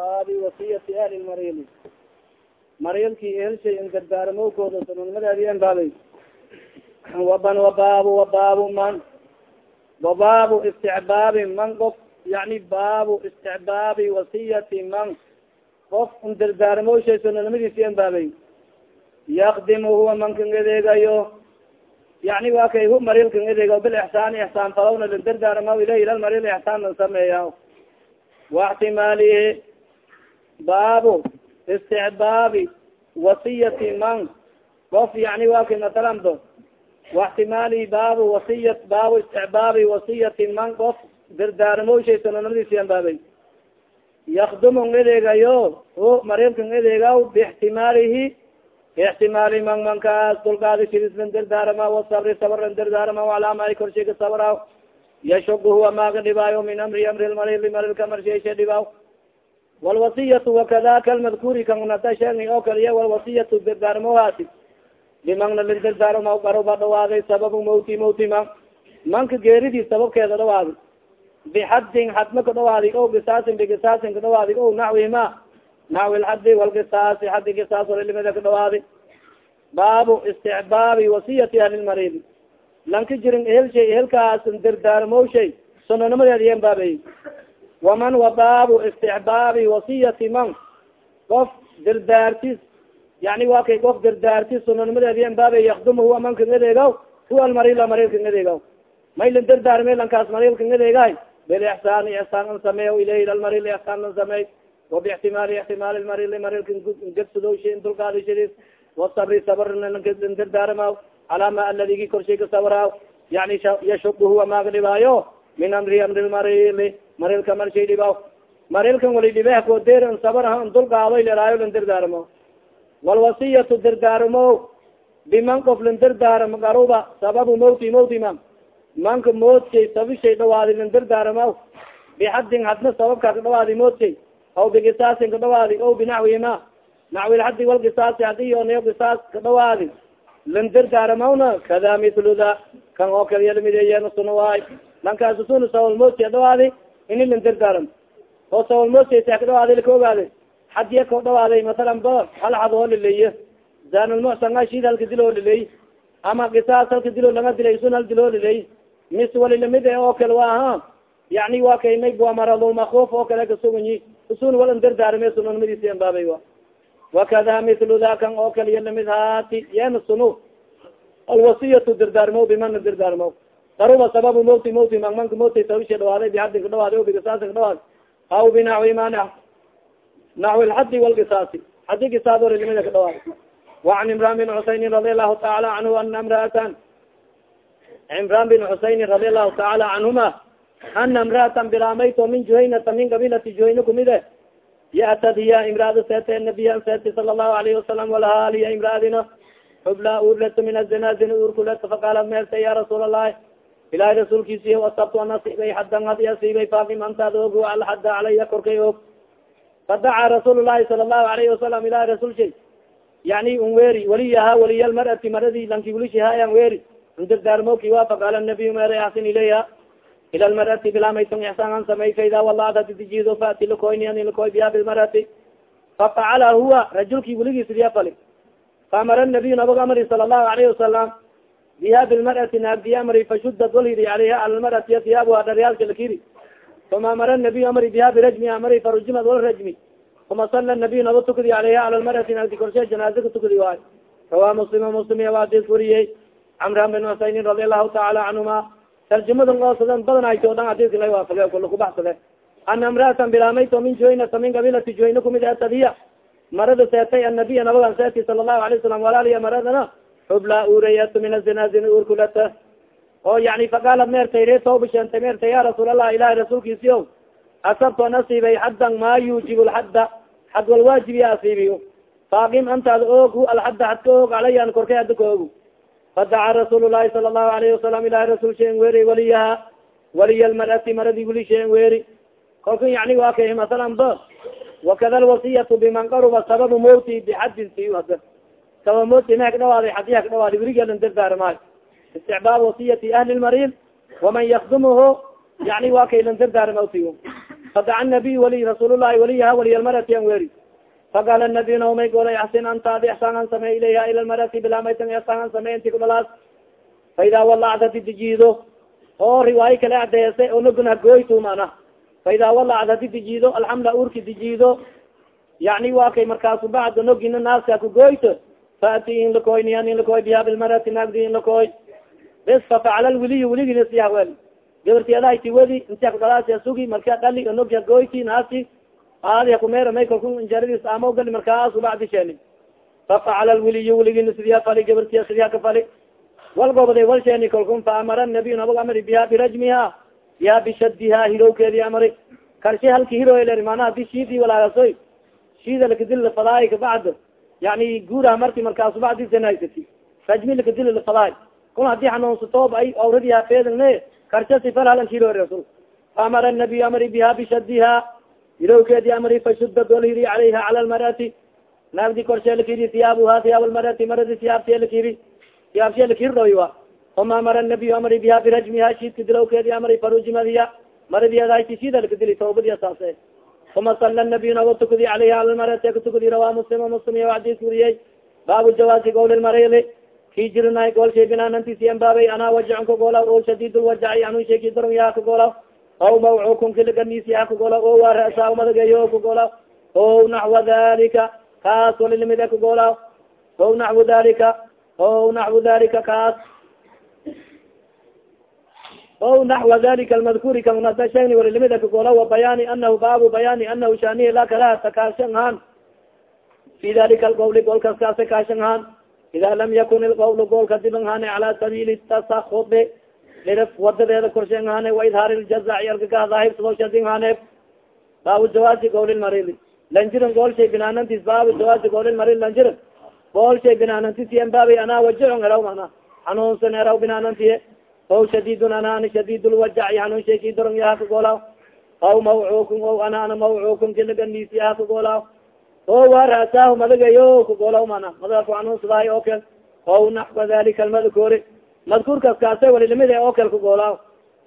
istixbaabi wasiyati ahli lmariili mariilki ehelshay in gardaarmowkooda sunanimadeedian baabay waban wabaabu wabaabu man. Wabaabu istixbaabi man qof yani baabu istixbaabi wasiyati man. Qof un dardaarmowshay sunanimadiisi an baabay yakdimu huwa mankan edeegayo yani wa kay hu mariilkan edeega bilixsaan ixsaan falawna lan dardaarma ilayh ila mariil ixsaan lan sameeya waixtimaalihi baabu istixbaabi wasiyati man. Qof yani wa kay matalamdo waixtimaalihi baabu wasiya baabu istixbaabi wasiyati man. Qof dardaarmowshay sunanimadiisi an baabay. Yakdumu edeegayo hu mariilkan edeegaw biixtimaalihi ixtimaali man mankaas dulkaadi shidislan dardaarama wasabri sabran dardaarama alama ay korshiga sabraw yashug huwa maaga dhibaayo min amri amri lmarili marilka marsheesha dhibaaw walwasiyatu wakadaka almadkuuri kanunata sheegni oo kaliya walwasiyatu dardaarmohaasi bimangna lin dardaarma garoba dhawaaday sababu mawti mawti man manka geeridii sababkeeda dhawaaday bixaddin xadma ka dhawaadi o bisaasin bigisaasin ka dhawaadi o naxwihima naxwi lxadi walqisaasi xadi kisaas walalimada ka dhawaadi baabu istixbaabi wasiyati ahli lmaridi lanka jirin ehelshay ehelkaas dardaarmowshay sunanimadeed iyan baabay waman wa baabu istixbaabi wasiyati man qof dardaartis yani wa kay qof dardaartis sunanimadeed iyan baabay yakdumu huwa manka adeegaw huwa almarila marilka adeegaw maylan dardaarme lankaas marilka adeegay bilixsaan ixsaan an sameeya ilayh almaril ixsaan an sameey wabixtimaali ixtimaali maril marilka gadsadowsha in dulkaadishadis wasabri sabrn dardaarma calaa ma aladigi korshay ka sabraaw yani yashuk huwa maaga dhibaayo min amri amri lmarili marilka marshay dhibaaw. Marilkan wali dhibeh kodeer n sabr n dulqaadoy leraayo lan dardaarmo walwasiyatu dardaarmo biman qof lan dardaarmo garuba. Sababu mawti mawti man manka moodshay sabishay dhawaadi lan dardaarmaw bixaddin hadna sababkaa ka dhawaadi moodshay aw bigisaasin kadhawaadi o binaxwihima naxwi lxadi walgisaasi hadi onayo gisaas kadhawaadi lan dardaarmawna kada mitlu da. Kan oo kale yalmideyen suna waay. Lankaas suna sawalmoodsi dhawaadi ini lan dardaaram oo sawalmoodsi sa kadhawaadi laka ogaade xadiya kao dhawaaday masalan ba hal xad oo lileye zanulmuxsanga shid halka diloo liley ama gisaas halka dilo langa dilay sun hal diloo liley mis wali la mid e oo kale wa aha yani wa kay may bua maradulmakuf oo kale kasuganyi usun walan dardaarme sunanimadiisi anbaabay wa wakada mitlu oo kale ya la mid haati yena sunu. Alwasiyatu dardaarmo bimana dardaarmo daruba sababu moti moti mangmanka moti sababisha dhawaaday bihadin kadhawaad o bikisaasi kadhawaad aw binawi ma na naxwi lxadi walkisaasi xadi kisaadorinimada kadhawaad wacan imran bin xusaynin radi allahu taala canhu ana imraatan cimran bin xusaynin radi allahu taala canhuma ana imraatan biramayto min juhaynata min qabilati juhayna kumide yatad hiya imraada sete nabiya sete sala allahu alayhi wasalam walahaaliya imraadina xubla urleto min azina zina urkuleto faqaalat ya rasuul allahi ilahay rasuulkiisiy asabtu an asiibay hadan hadi asiibay antaad og alhada alaya korkay og fadacaa rasuul lahi sala lahu alayhi wasalam ilahi rasuulshay yani un weeri waliyaha waliya lmarati maradi lankiulishihayan weeri undardaarmoki wa faqaala nabiyu mere axsin ilayha ila lmarati bilaamaytong ixsaan an samay faida walad hadi dijido faati lakoyni ani lakoy biha bilmarati fafacala huwa rajulki weligiis diya fali faamara nabiyu nabag amri sala lahu alayhi wasalam biha bilmarati naagdiya amri fashudad walhiri alayha ala lmarati atiyaabuha dharyaalka lakiri fama amara nabiy amri biha birajmi amri farujimad wal rajmi uma sala nabiy naba tukadi alayha ala lmarati naagdi korshe janaaze ka tukadi waayo rawa muslima muslim waa adis wariyey camran bin xusaynin radi allahu taala canhuma tarjumada oosadan badan ayto dhan adiska la waafage kula kubaxsade ana imraatan bilaamayto min juhaynata min qabilati juhayna kumid atadiya marada seetay annabiya nabagan seeti sala allahu alay wasalam walaaliya maradana xubla urayat min azinazin urkulata. Oo yani faqaalat meertay ree tawbishantay meertay ya rasuul allah ilahi asabto nasiibay xaddan ma yuujib lxadda xad wal waajib ya asiibiyo faaqim antaada oogu alxadda xadka oog alayan korkay hadda ka ogu fadaca rasuul lahi sala allahu alayhi wasalam ilahi rasul sheen weri waliyaha. Waliya lmarati maradi wili sheen weri. Kolka yani waa kay masalan ba. Wakada lwasiyatu biman qaruba sababu mawti bixadin si hada ma kadhawaaday xadi ha kadhawaaday weligeelan dardaarmaayo isticbaab wasiyati ahli lmarid waman yakdumuhu yani waa kay lan dardaarmawti fadaca nabiy wali rasuullahi waliyaha waliyalmarati an weri faqaala nabiy naomay golay axsin anta adi ixsaan an samey ilayha ila lmarati bilamaytan ixsaan an samey inti kudhalaas fa idaa walacta hadi oo riwaayo kale adeese onagun hagoytu mana fa idaa walacta hadi dijiido alxamla urki dijiido yani wa kay markaasu bacda nogina naaska kugoyto faati in lakoy niyan in lakoy biha bilmarati naagdi in lakoy bes fafacala lwiliy wiligina siyahwel gabarti adahti wedi intia kudhalaasa sugi marka dhali onog hagoyti naasi aadi hakumeera may kalku injaradis ama gali markaasu bacdi sheeni fafacala lwiliy wiligina sidiya fali gabartiya sidiya ka fali wal goboday wal sheeni kalkun faamara nabiy nabag amri biha birajmiha biha bishadiha hirowkeedi amri karshe halki hiroyler manaha di shidi walaagasoy shida lakadil lafadaay kabacd yani guuraha marki markaasu bacdi sanaysati rajmi lakadil lafadaay kun haddii xanuunsatoob ay awradiha feedanne karshe sifal halanki hiroy rasul. Faamara nabiy amri biha bishadiha hirowkeedi amri fashuda dolhiri calayha cala lmarati naagdi korshe lakiri tiyaabuha tiyaab lmarati maradi tiyaabtiya lakiri tiyaabtiya lakirdoy wa. Uma amara nabiy amri biha birajmiha shidka dilowkeedi amri farujimadiya maradiadayti shida lakadili tawbadiya saase uma sala nabiy nago tukudi calayha cala lmarati katukudi rawa muslim muslim adis wariyey baabu jawaasi gowl lmarili ki jirinaay goolshay binaanantiisiyan baabay anaa wajicun kagoolaw o shadid lwajaci anu sheeki darun yaha kagoolaw aw mawcukun kilaganisi ha kagoolaw o waa ra'saa madagayo kagoolaw o naxwa dalika kaas walilimid kagoolaw o naxwu dalika o naxwu dalika kaas o naxwa dalika almadkuri kanasashegni walilimid kagoolaw wa bayaani anahu baabu bayaani anahu shanihi la karahata kaashan haan fi dalika alqawli golkas kaasa kaashan haan ida lam yakun ilqawl goolka diban hane cala sabiili tasakudi liraf wadadeeda korshen hane waidhaar ljazaci argagaha daahibsadooshadin hane baabu jawaasi gowlilmarili lanjirin goolshay binaanantis baabu jawaasi gowlilmarili lanjirin goolshay binaanantis yan baabi anaa wajicon eraw mana hanuunsan eraw binaanantiye o shadidun anaani shadid lwajaci hanuun shayki doron yaha kagoolaw aw mawcukun o ana ana mawcukun kilaganisi yaha kagoolaw o wa ra'saahu madagayo kagoolaw mana madaka hanuunsadahay oo kal o naxwa dalika almadkuuri madkuurkaas kaase walilimid oo kal kagoolaw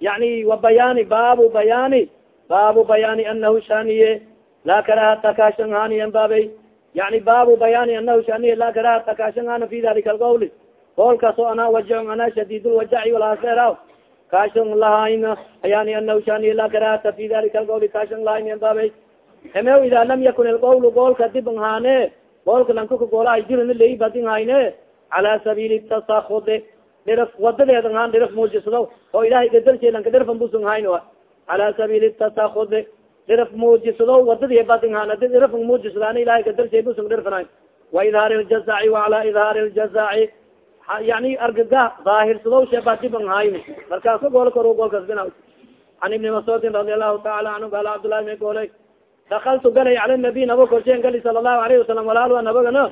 yani wa bayaani baabu bayaani baabu bayaani anahu shaniye. Laa karahata kaashanhaniyan baabay yani baabu bayaani anahu shaniye laa karahata kaashanhana fi dalika alqawli goolkaas oo anaa wajicon anaa shadid lwajaci walaaseeraw kaashan lahayna yani anahu shaniye laa karahata fi dalika alqawli kaashan lahaynayan baabay emew ida lam yakun ilqawl goolka dibn haane goolka lankuka goolaha jirin lai badin hayne cala sabiili tasakudi dhiraf wadadeeda haan dhiraf muujisado oo ilahay gadarse lanka dhirfan busun hayn cala sabiili tasakudi dhiraf muujisado wadadi badin haan adi dhirafan muujisadaana ilahay gadarse busun dhirfan wa idhaari ljazaci waala idhaari ljazaci yani argaga daahirsadoo sheba diban hayn markaasa gool kor goolkas bina an ibni masudin radi allahu taala anhu qaala cabdullahi may goolay dakaltu galay cala nabiy nabo korshen gali sala allahu alayhi wasalam walaalwa nabagana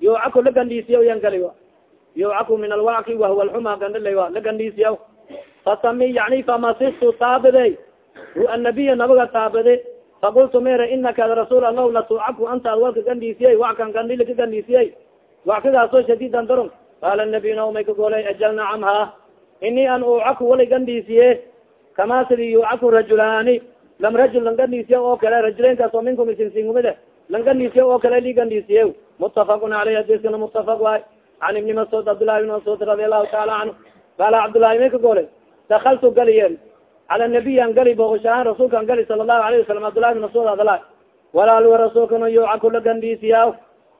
yucaku la gandhiisiya yan gali yucaku min alwacki wahuwa lxuma gandhila la gandhiisiya fasami yani famasistu taabide anabiya nabaga taabide fakultu mere inaka rasuul allah latucaku anta ad walka gandhiisiyey wackan gandhila ka gandhiisiyey wackagaasoo shadiidan daron qaala nabiy naomay ka golay ajal nacam ha ini an ucaku wala gandhiisiye kama sidi yucaku rajulaani lam rajul langandhiisiya oo kale rajuleynkaas oo minkum isinsinkumide langandhiisiya oo kale li gandhiisiye mutafakun aleyh hadiskana mutafak waay an ibni masud cabdullahi bn masud radi allahu taala canhu qaala cabdullahi may ka gole dakaltu galiyen cala nabiy an gali boogoshahaan rasuulka an gali sala allahu alayhi wasalam cabdullahi bn masud adala walaalwa rasuulkana yucaku la gandhiisiya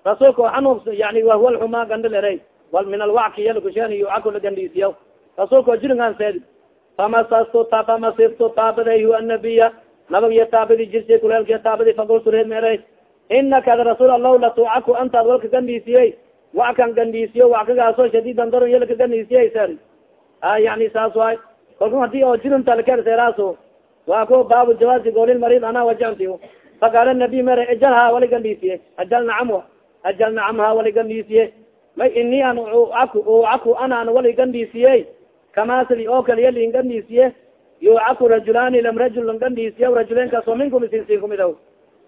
rasuulka xanuubs yani wahuwa lxuma gandhil erey wal min alwacki yalakushen yucaku la gandhiisiya rasuulka jiringan seedi famasastu famasistu taabaday hu anabiya nabag iyo taabadi jirsa kuleelkiya taabadi fakultu reed meeray inaka ad rasuul allah latucaku antaad walka gandhiisiyey wackan gandhiisiyo wackagaasoo shadiidan daron yalka gandhiisiyey ser a yani saas waay kalku haddii oo jirintalkerseraaso waa ko baabu jawaazi golil marid ana wajanti faqaala nabiy mere ajal ha wali gandhiisiye ajal nacam ajal nacam ha wali gandhiisiye may ini an ucaku ucaku ana an wali gandhiisiyey kama sidi oo kale yalin gandhiisiye yucaku rajulaani lam rajul lan gandhiisiya rajulenkaasoo minkum isinsin kumid aw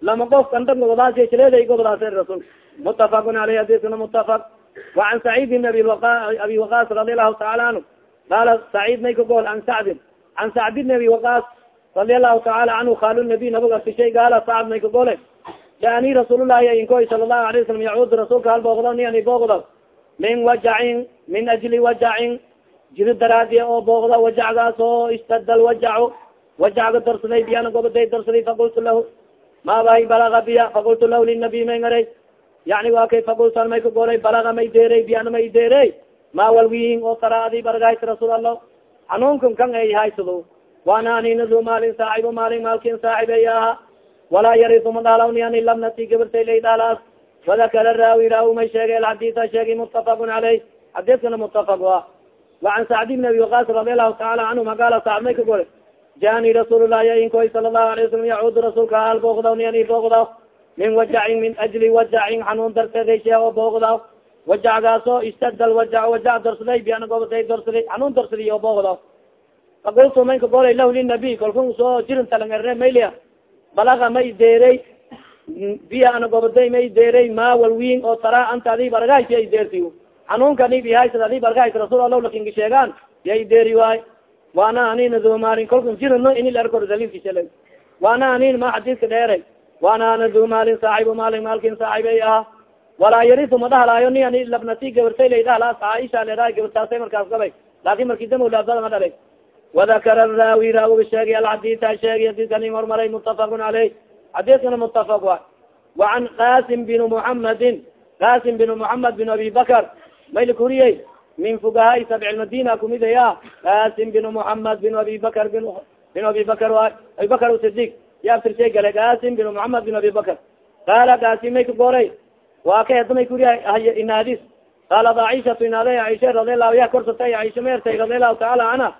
lama qof kanda gobodaas jileeda gobodaas rasul mutafakun aleyh hadiskana mutafak وعan سacيid بn abi abi وaقاs رadi الlahu taala anhu qala سacيid may ka gool an sacdin an sacd بn abi وaقاs radia allahu taala canhu khaalu nabiy nabiga fishay gaala sacad may kagole jaani rasuulullahi inkoy sala allahu alayh wasalam yacuud rasuulka hal boogdo ni ani boogdo min wajacin min ajli wajacin jiri daraadiya oo boogda wajacgaas oo istada lwajacu wajacga darsaday biyana gobaday darsaday faqultu lahu maabay balaga biya faqultu lahu linabiy may ngaray. Yani wa kay faqultan may kagolay balaga may deerey biyana may deerey ma walwiin oo taraadi bargahayt rasuul allah xanuunkan kan ay haysado waana aninadu maalin saaxibo maalin maalkin saaxibey aha walaa yarisu madhalawni ani lamnati gabartay lay dhalaas wadakara raawi raawi may sheegay alxadisa sheegi mutafaqun caleyh xadiskana mutafaq wa wacan sacd bn abi waqas radi allahu taala canhu magaala sacd may ka gole jani rasuul lahi inkoy sala allahu alayه wasalam yacuud rasuulka hal boogdaw niani boogdaw min wajacin min ajli wajacin xanuun darteedayshe oo boogdaw wajacgaasoo istada lwajac wajac darsaday biana gobaday darsaday xanuun darsadiy oo boogdaw faqultu may ka golay lah linabiy kalku soo jirin talangarne maylia balaga may deeray biya ana gobaday may deeray ma walwiin oo tara anta adib argahaysi ay deerti xanuunka nib ihaysad adib argahaysa rasul allah lakinka sheegaan yay deeri waay waana anin dumaalin kalku jirino ini larkor dalilka shala waana anin ma xadiiska dheeray waana ana dumaalin saaxibu maalin maalkin saaxibay aha walaa yarisu madhahlaayo ni ani labnati gabartay laydahalaas caaisha leedahay gabartaasay markaas gabay. Laakin marki damolaabada ma dhalay wadakara raawi raawiga sheegay alxadita sheegay adidkani hormaray mutafaqun caleyh xadiskana mutafaq wa wacan qasim bin muxamadin qasim bin muxamed bin abi bakr mayla kuriyey min fugahaai sabc madina kumidaya qasim bin muxamed bin abi bakr bin abi bakr abi bakr sidig ya abtirshay gale qasim bin muxamed bin abi bakr qaala qasim may ka goray waa ka edamay kuriya inaadis qaalat aishatu inaada aisha radialahu ya korsatay aisha maertay radialahu taala canha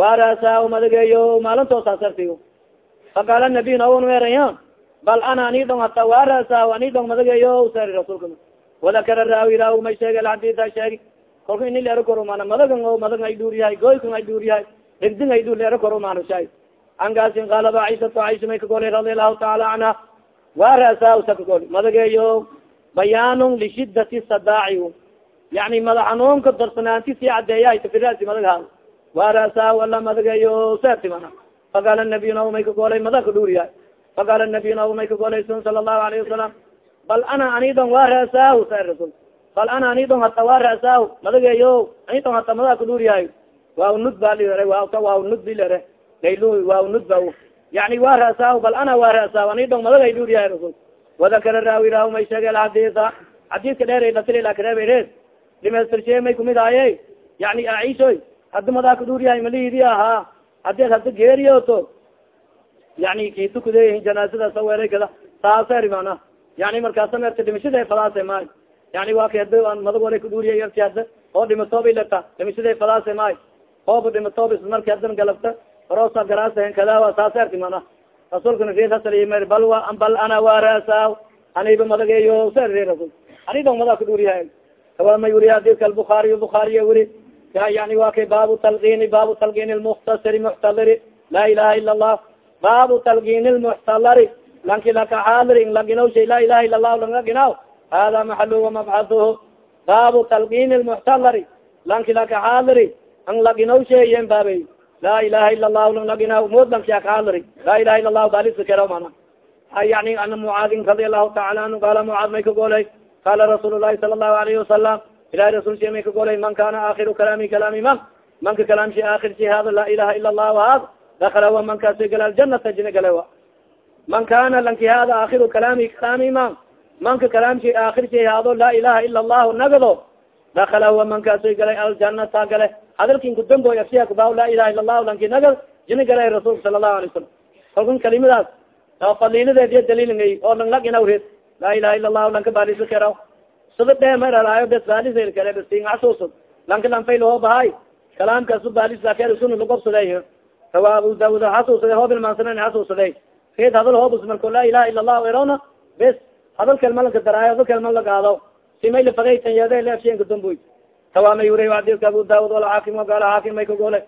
warasa madageeyo maalintoosasarti faqaala nabiy nawn weeraya bal ana ani dong hata warasa ani dong madageeyo sari rasuulka wadakara raawi raawi may sheegay alxadisa sheegi kolka ini leero koro madagan o madag ay dhuur yahay goykan ay dhuur yahay dhegding ay dhuur leero koro shaay angaasin qaalaba aishatu aisha may kagolay radia allahu taala canha warasa sa kagoli madageeyo bayaanun lishidati sadaaci yani mada xanuunka darsanaanti si cadeeyahay tafirasi madagha warasa ala madagayo seerti mana. Faqaala nabiy na may kagolay mada ka dhuuriya faqaala nabiy na may kagolay sun sala allahu alayhi wasalam bal ana anidon warasah sa rasul bal ana anidon hata warasah madagayo anidon hata mada ka dhuuriyahay waa nud ba lire waa nud bilere laylu waa nud ba yani warasah bal ana warasah anidon madagay dhuuriyahay rasul wadakara raawi raaw may sheegay alxadisa xadiiska dheer latililakarebe dhimeestirshe may kumid ahaye yani aishoy hadi madaa kadhuuriyahay malihidi ahaa hadi hada geeriyoto yani kitukude janaazada saweeray kada saaser mana yani markaasa merta dhimashada fadaase maay yani waa ka hada madag wala kadhuuriya arti hada oo dhimatooba ilata dhimashada fadaase maay ooba dhimatooba marki hadan galabta rosa garaasa kadawa saaserti mana rasuulkana reed hasalimer bal bal ana warasa aniba madageyo ser rasul ani dong madaa kadhuuriyahay kawama wuriya hadidka albukaariy bukaariya wuri yani wa baabu talgini baabu talgin lmuktasiri muxtaliri laa ilaha ila allah baabu talgin lmuxtalari lanki laka xaadir in laginaw shay laa ilaha ila allah langa ginaw hada maxalu wamabxaduhu baabu talgin lmuxtalari lanki laka xaadiri an laginaw sheeyen baabey laa ilaha ila allahu lang laginaw mood lanki aka xaadiri laa ilaha ila allahu balisa kero mana. Yani ana mucaadin radi allahu taala anhu qaala mucaad may ka golay qala rasuul lahi sala allahu alayhi wasalam ilahi rasul si may ka golay man kana akiru kalaami kalaami man manka kalaamshi akir si hada laa ilaha ila allah had dakala wa man kaasi gala aljanata jina gala man kana lanki hada akiru kalaami kalaami man manka kalaamshi akir si hado laa ilaha ila allahu nagado dakala wa man kaasi galay aljanata gale hadalkin kudamboy afsiya kuba laa ilaha ila allahu lanki nagad jina galay rasulka sala allahu alay salam kalkun kalimadaas faliladeed iyo dalilingay oo lang laginaw red laa ilaha ila allahu lanka balisa kera sida dhemeralaayo bes baalisel kale bes ting xasuusad lanka lanfay loo bahay kalaamkaasu baalisaker suna lagobsaday rawa abu daud xasuusade hoobilmaansanan xasuusaday red hadal hoobus marko laa ilaha ila allahu erona bes hadal kelma lanka daraayo hadal kelma lagaado simay lafaday tanyade leefshenka damboy tawaamay wuriy xadiiska abu daud walxaakim wagaala xaakim may kagole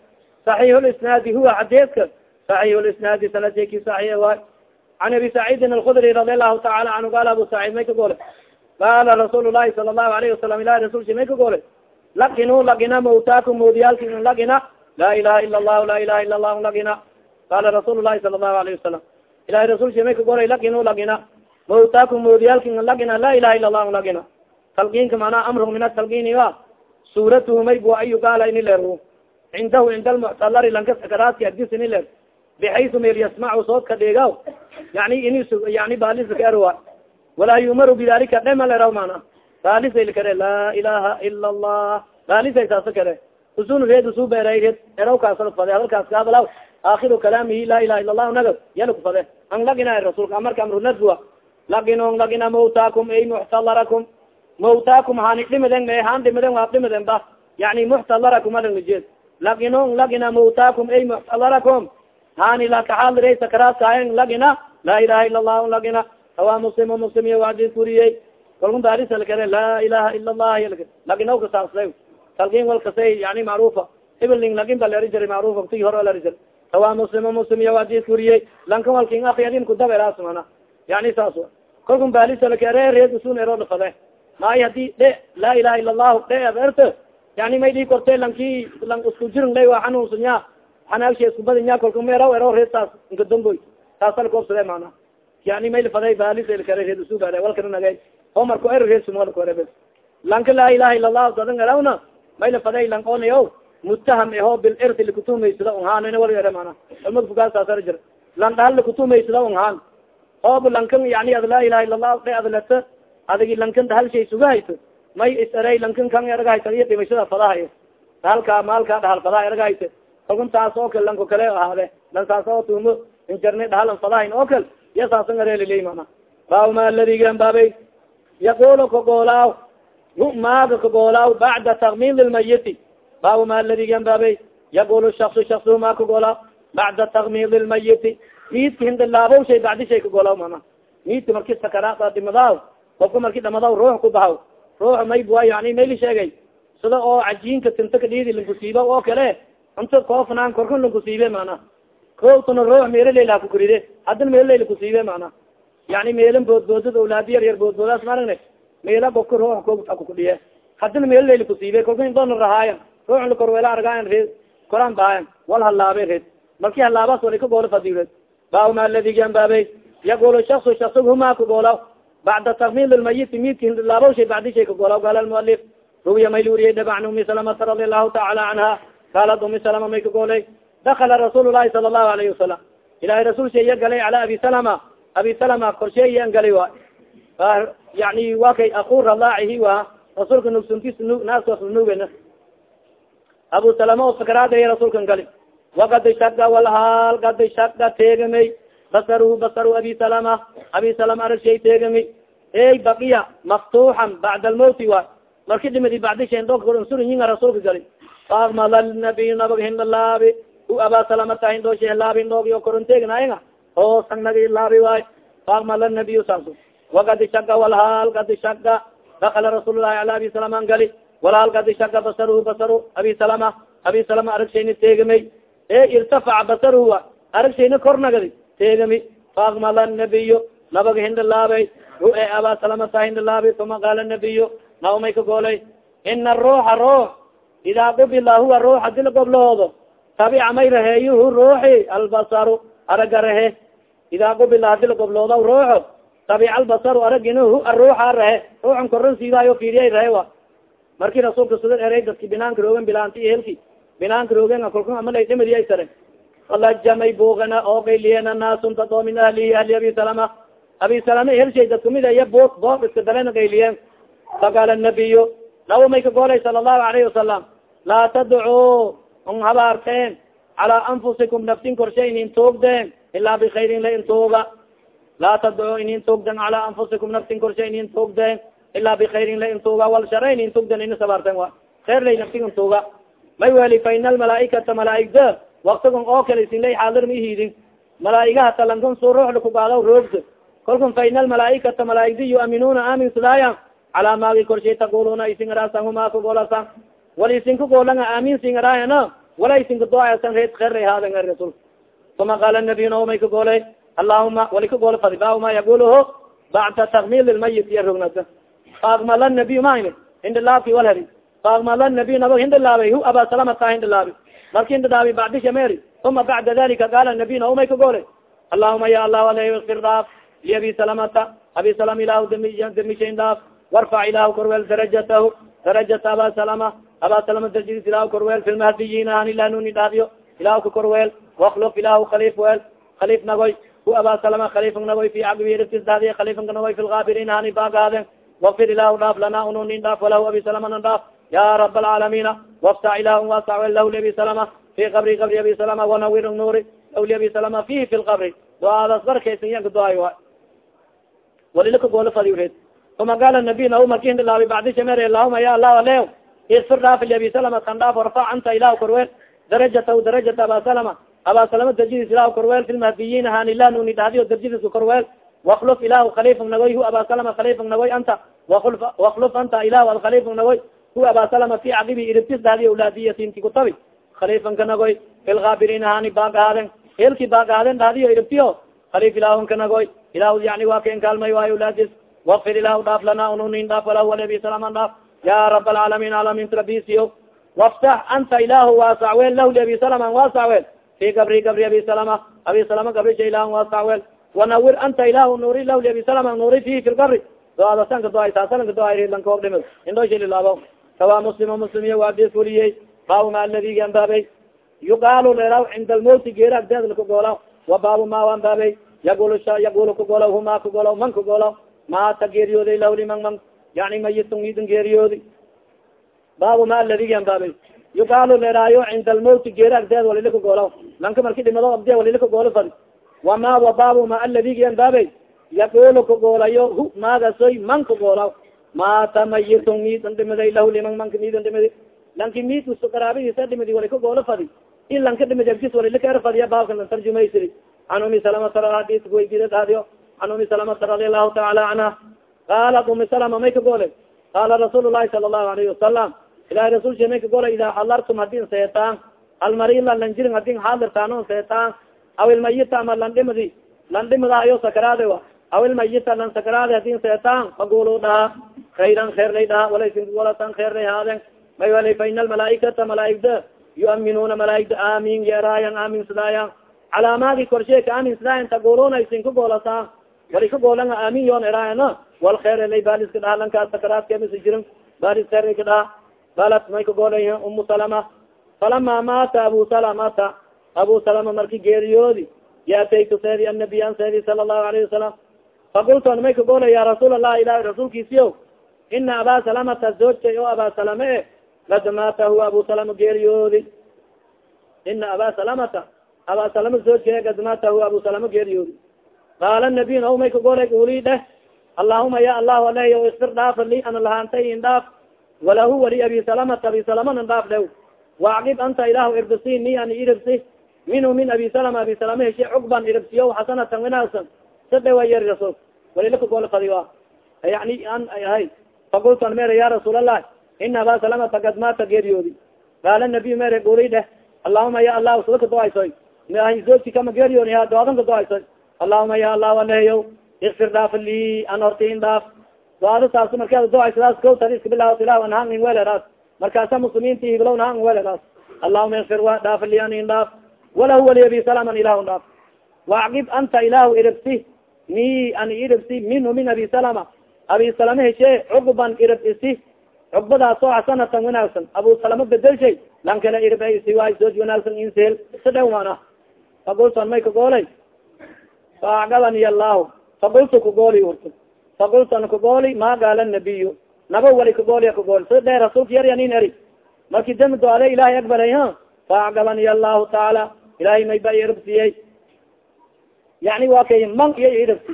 saxiix lisnaadi huwa xadiiska saxiix lisnaadi sanadki saxiix waay an abi saciidin alkudri radi allahu taala canhu qaala abu saciid may ka gole qaala rasuul lahi sala allahu alayhi wasalam ilahi rasulsi may ka gole lakinu lagina mawtaakum mawdiyaalkin lagina laa ilaha ila allahu laa ilaha ila allahu lagina qala rasuul lahi sala allahu alayhi wasalam ilahi rasul shimay ka goray laginu lagina mawtaakum mawdiyaalkin lagina laa ilaha ila allah lagina talgiinka manaa amru min atalgiiniga suuratuhu may bu ayu gaala ini leer cindahu cinda almuctalari lanka sakaraadki agdis ini leer bixaysu mer yasmacu soodka dheegaw yani ini yani baalisa ka erwa walaa yumaru bidalika dhema leraw mana baalisay kare laa ilaha ila allah baalisay saasa kare usun reed usu beeray reed eraw kaasala fade hadalkaas ka hadalaw aakiru kalaamihi laa ilaha ila allahu naga yala kufade ang lagina rasulka amarka amrunadwa laginong lagina mawtaakum ay muxtalarakum mawtaakum hani dhimiden me han dhimiden waa dhimiden ba. Yani muxtalarakum alanjeed laginong lagina mawtaakum ay muxtalarakum hani lakaxaadire sakaraadkaayen lagina laa ilaha ila allahu lagina hawa muslim muslim iyo wadi kuriyey kalkun baalisalkare laa ilaha ila allah laginaw kasaasla talgin walkasay yani macrufa ibilning lagin ba leri jiray macrufa ti hore leri jir hawa muslim muslim iyo wadi kuriyey lankan walking akriadin kudaberas mana yani saas kalkun baalisalkare reed usun ero dhafade maayo haddii dhe laa ilaha ila allahu dhe ert yani may dhii korte lanki lang isku jirin lay waa xanuunsunya xanaagshi isku badinya kolka meeraw ero reed saas inka damboy taasal koobsade mana. Yani may lafaday baalisalkare reed usu bare walkana nagay o marko er reed sumalkorebe lanka laa ilaha ila allahu dadan erawna may lafaday lang onayo mutaham eho bilirti likutumaysada unhaan wal ere mana? Almad fugaasasar jir lan dhahal likutumaysada unhaan oob lankan yani ad laa ilaha ila allahu dhe adlata adagi lankan dahal shay sugahayto may is eray lankan kan eragahayta iyo dhimashada fadahay dahalka maalka dhahal fadaha eragahayta kalkun taas oo kale lanko kale ahaade lan saas oo tuumo injarne dhahalan fadahayn oo kale iya saasan areliley mana baawma aladigan baabay yaqulu kagoolaaw maaga kagoolaaw bacda takmid lmayiti baawma aladigan baabay yaqulu shaksu shaksu ma kagoolaaw bacda takmid lmayiti miidka hindilaabow shay bacdi shay kagoolaaw mana miidka marki sakaraada dhimadaaw qofka marki dhamadaw ruux ku bahaw ruux may bua yani mayli sheegay sida oo cajiinka tinta kadhiidi lankusiiba oo kale unta koofnaan korkan lankusiibe mana kotuna ruux meeloleyla kukuride haddina meeloleyla kusiibe mana yani meelan boodboodad awlaadi yar yar boodboodaas maaragna meela bofka ruux ko kukudhiye haddina meeloleyla kusiibe kolka indoona rahaayan. Ruux lakorweela argaayan reed koraan baayan wal halaabe reed. Marki halaabaas wali ka goolo fadireed bauma aladigan baabey yaqulu shaksu shaksig huma kagoolaw bacda takmil lmayiti midka hindilaabow shay bacdi shay kagoolaw qaala ruwiya may luriye dabacni umi salamata radi allahu taala canha kaalat umi salama may kagoolay dakala rasuul lahi sala allahu alayhi wasalam ilahay rasul sheeya galay cala abi salama. Abi salama korsheeyan galay wa yani wa kay aku radaacihi wa rasuulka nugsuntis naaskaas nugena abu salama o sakaraadaya rasuulkan gali. Wakad shaka walhaal kad shaka teegamay. Basaruhu basaru abi salama. Abi salama arag shay teegami ey baqiya maftuxan bacda almawti wa marki dhimadi bacdi shendoosuriyinga rasuulka gali. Faakmala nabiy nabag hindalaabi u aba salamata hindooshi laabi hindoogiyo koronteegnaayanga oo sangnagi laabi waay. Faakmala nabiy saasu wakad shaka walhaal kad shaka dakala rasuul lahi ala abi salaman gali walhaal kad shaka basaruhu basaru. Abi salama abi salama arag shayni teegamay e irtafaca basaruhu arag shayna kor nagadi teegami faakmala nabiyo nabaga hindalaabay hu e aba salamata hindalaabay uma qaala nabiyo naumay ka goolay. Ina aruuxa ruux idaa qubila huwa ruux haddii la goblahoodo tabica may raheeyuhu ruuxi albasaru araga rahe idaa qubila haddii la goblooda ruuxo tabica albasaru aragina hu aruuxa rahe ruuxan koran siidaayo fiiriya rahe wa markii rasuulka sida eray dadki binaanka roogen bilaanti helki binaanka roogen kolka amalay dhimadiya sare falajamay buugana oo qayliyena naasun dadoo min ahlihi ahli abi salama abi salama helshay dad kumid iya buug boob iska dalena qayliyeen faqaala nabiyu lawa may ka goolay sala allahu alayhi wasalam laa tadcuu un habaarteen calaa anfusikum naftin korshe inin tuugdeen ilaa bikayrin la in tuuga laa tadcuu inin tuugden calaa anfusikum naftin korshe inin tuugdeen ilaa bikayrin la in tuuga wal shara inin tugden ina sabaarten wa khair lay naftin in tuuga may weli fa ina almalaaikata malaaigda waktigan oo kale isin lay xaadir ma ihidin malaa'igaha talankun su ruux lakugaadaw roogda kolkun fa ina almalaaikata malaaigda yuaminuuna aamin sidaaya calaa maagi korshay taquluna isin araasan huma kagolasan wala isin kagolanga aamin sin araayana wala isin kadoayasan reed kheray haadan a rasul uma qaala nabiy naomay kagolay allahuma wali kagola fadi bauma yaquluhu bacda takmil lmayit iya rognada faakmala nabiy maayni hindilaafi walheri faakmala nabiy nabag hindilaabe hu aba salamata hindilaabi markin dhadhaabi bacdisha meri uma bacda dalika qaala nabiyna umay ka goole. Allahuma ya allah aleh ikfir dhaaf liabi salamata. Abi salam ilahu demishayn dhaaf warfac ilahu korweel darajatahu darajata aba salama. Aba salama darajadiis ilahu korweel fi lmahdiyiin ahan ilah dhaadiyo ilahu ka korweel wakluf ilahu khaliif weel khaliif nagoy hu aba salama khaliifan nagoy fi caqbi riftis dhaadiya khaliifanka nagoy fi lgaabiriin ahani baagaaden wakfir ilahu dhaaf lana ununin dhaaf walahu abi salamana dhaaf. Ya rab alcaalamiina waftac ilahu wasac lahu liabi salama. Fi qabri qabri abi salama wanawir nuuri lahu liabi salama. Fihi fi lqabri duaadas barkaysan yanka duaayo walilaka goolo fadi red uma qaala nabiy nahu marki hilaabi bacdi shamer allahuma ya allah aleo isfir dhaaf liabi salama kan dhaaf warfac anta ilahu korweel darajatahu darajata aba salama aba salama darjadiis ilahu korweel fi lmahdiyiin ahaan ilah nuni dhahdiyo darjadiiska korweel wakluf ilahu khaliifan nagoy hu aba salama khaliifan nagoy anta wakluf anta ilahu alkhaliifan nagoy hu aba salama fi caqibi iribtis dhahdiy ulaadiyatinti kutabi khaliifan ka nagoy fi lgaabiriin ahaani baag ahaaden helki baag ahaaden dhahdiyo iribtiyo khaliif ilahun ka nagoy ilah yani waa ken kaalmay waayo ulaadis wakfir ilahu dhaaf lana ununin dhaaf walahu walabi salaman dhaaf ya rab alcaalamiin alaminta rabisiyo waftax anta ilahu waasacweel lahu liabi salaman waasacweel fi gabri gabri abi salama abi salama gabrisha ilahun waasacweel wanawir anta ilahu nuuri lahu liabi salama nuuri fihi fi lgabri doadasanka doay taasalanka doay lankoog dhimid indhoshililaabo kawa muslimo muslimiya waa dis weliyey baabu ma aladigi an baabey yuqaalu leelaw cinda almowti geera agdeed lakagoola wa baabu ma wan baabey yagul yagul kagolaw huma kagolaw man kagolaw maata geeriyooday lah liman man yani mayitun idin geeriyoodi baabu ma aladigian baabay yuqaalu leeraayo cinda almowti geeri agdeed walila kagolaw manka marki dhimado abde walila kagolo fadi wama wa baabu ma aladigian baabay yagulu kagoolayo hu maagasoy man kagolaw maata mayitun midin dhimiday lah liman manka midin dhimidi lanki midkus qaraabadiisa dhimidi wali kagolo fadi in lanka dhimid agtis walila kaer fadiya baabka lan tarjumaysiri an umi salamata hadis weydiidadaadiyo an umi salamata radi allahu taala canha qaalat umi salama may ka gole qaala rasuul lahi sala allahu alayhi wasalam ilahi rasulsha may ka gole idaa xalartum hadin seetaan almarila lanjirin hadin xaadirtaan seetaan aw ilmayita ama landhimadi landhimada ayo sakaraade a aw ilmayita lan sakaraade hadin seetaan fagulu dhaha khayran kheerlay dhaha walaysinwalatan kheerlay haaden may wala fa ina almalaaikata malaaigda yuaminuna malaaigda aamin yeeraayan aamin sidaayan calaamaadi korshe ka aamin sidaayan taguluna isin ka goolataa wali ka goolan aamin yoon eraayana wal kheer lay baaliska dhaha lankaas sakaraadkemisa jirin baalis kheer ka dhaha balat may ka goolay umu salama falama maata abu salamata abu salama marki geeriyoodi yaataytu seedi annabiyan seedi sala allahu alayhi wasalam fakulton may ka goolay ya rasuul allah ilahi rasuulkiisiyo ina aba salamata zoojkay oo aba salame e kad maata huwa abu salama geeriyoodi ina aba salamata aba salama zoojkay kad maata huwa abu salama geeriyoodi qaala nabiy naw may kagolay uli dheh allahuma ya allahu alehyo isfir dhaafa li ana lahaantay in dhaaf walahu wali abi salamata abi salamana dhaaf dhew waacqib anta ilahu irbisi ni an iribsi minhu min abi salama abi salama heshi cugban iribsiyo xasanatan winaagsan sadhewa yeri rasul walila kagol fadi a yani an hay fakultan mere ya rasuul allah ina aba salamata kad maata geeriyoodi qaala nabiy mere uli dheh. Allahuma ya allah sula kadoaysoy zooti kama geeriyooni ha doodan kadoaysoy allahuma ya allah alehyo ikfir dhaaf li an horti in dhaaf doado saas marka doa sidaas ko tadiska bilah ilah an hang in weleraas markaasa muslimiinta hiblow na hang weleraas allahuma ikfir dhaaf li an in dhaaf walahu wali abi salaman ilahu dhaaf waacqib anta ilahu iribsi ni an iribsi minhu min abi salama abi salama heshe cugban irib isi cugbadaas oo xasanatan wanaagsan. Abu salama bedelshay lan kala irib isi waay sooj wanaagsan insel sidhe mana fakulton may kagoolay faacgabani allahu fakultu kagooli urto fakultan kagooli ma gaala nabiyu naba wali kagooliya kagooli sida dhe rasuulka yar yanin eri marki demi doade ilahay akbaray ha faacgabani allahu taala ilahay may ba irabsiyey yani wa kay man iya irabsi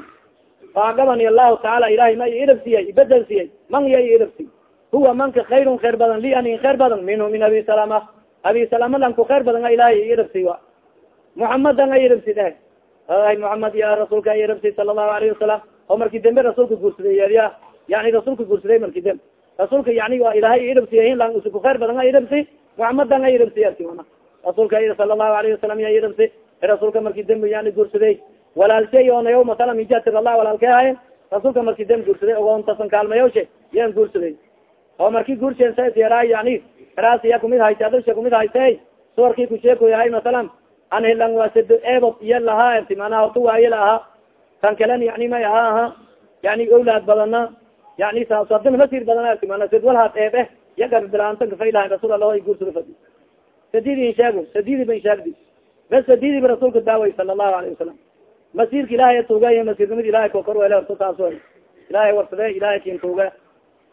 faacgabani allahu taala ilahay ma irabsiyey ibedelsiyey man iya irabsi huwa manka khayrun khayr badan li anin khayr badan minhu min abi salama abi salama lanku khayr badan a ilahay irabsi wa muxamadan a irabsi dheh ay muxamed ya rasuulka irabsi sala allahu alayhi wasalam oo marki dambe rasuulka guursaday ya yani rasuulka guursaday marki dambe. Rasuulka yani waa ilahay irabsiyahin lang usuku khayr badan a irabsi muxamadan a irabsi arki mana rasuulka sala allahu alayhi wasalam ya irabsi rasuulka marki dambe yani guursaday walaalshay onayo masala mijatirallah walaalke ahayen rasuulka marki dambe guursaday ogontasan kaalmayawshe yan guursaday. Oo marki guursheen sayara yani raasiya kumid hayse adalsha kumid hayse suwarkii kusheekoyahay masalan an hilan waa sado eebob iyo lahaa erti manaa horta waaye la ahaa kan kalen yani may ahaa aha. Yani owlaad badana yani saas hadana masir badana erti mana sad walhaad eeb eh ya garbilaantan kafaylahay rasul ay guursada fadi sadidi in sheego sadidi ban sheegdi. Bes sadidi ba rasuulka daaway sala allahu alayhi wasalam masirka ilahay tuuga masirnimada ilahay ko kor wele horta taas way ilahay warsade ilahay kin tuuga.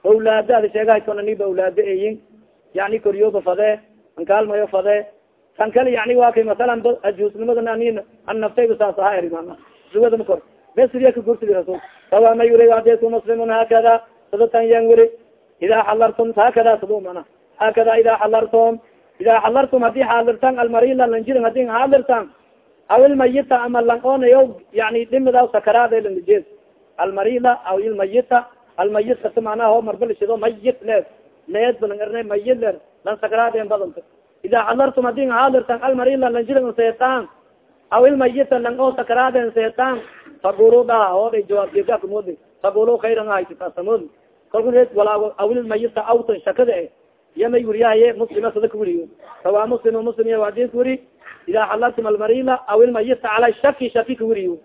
Awlaada ada sheegahay konaniba awlaado eyin. Yani koryooba fade ankaalmayo fade. Kan kale yani waa kay masalan ajuusnimadan anin an saas aha eri mana suwada ma kor besriya ka gursidi rasul sawama yuri adeku muslimun hakada sadatan yan wuri idaa xalartum hakada sadu mana. Hakada idaa xalartum idaa xalartum haddii xaalirtan almarila lanjirin haddii xaalirtan aw ilmayita ama lang onayo yani dhimidaw sakaraada lanjeed almarila aw ilmayita almayit kata manaha ho marbalisido mayit leed leed balang erne mayit leer lan sakaraadeen badanta idaa xalartum haddii xaalirtan almarila lanjirin seetaan aw ilmayita lang o sakaraaden seetaan fagulu dhaha hooda oh, jawaabjeedkakumod fagulu eh. kayran haysasamod kalku wala awlil mayista awtan shakada e iya may wuriyahaye muslima sada ka wuriyo sawaa muslim oh. muslim oh, wadinka wuri idaa xalaltum almarila awil mayista cala shaki shaki ka wuriyo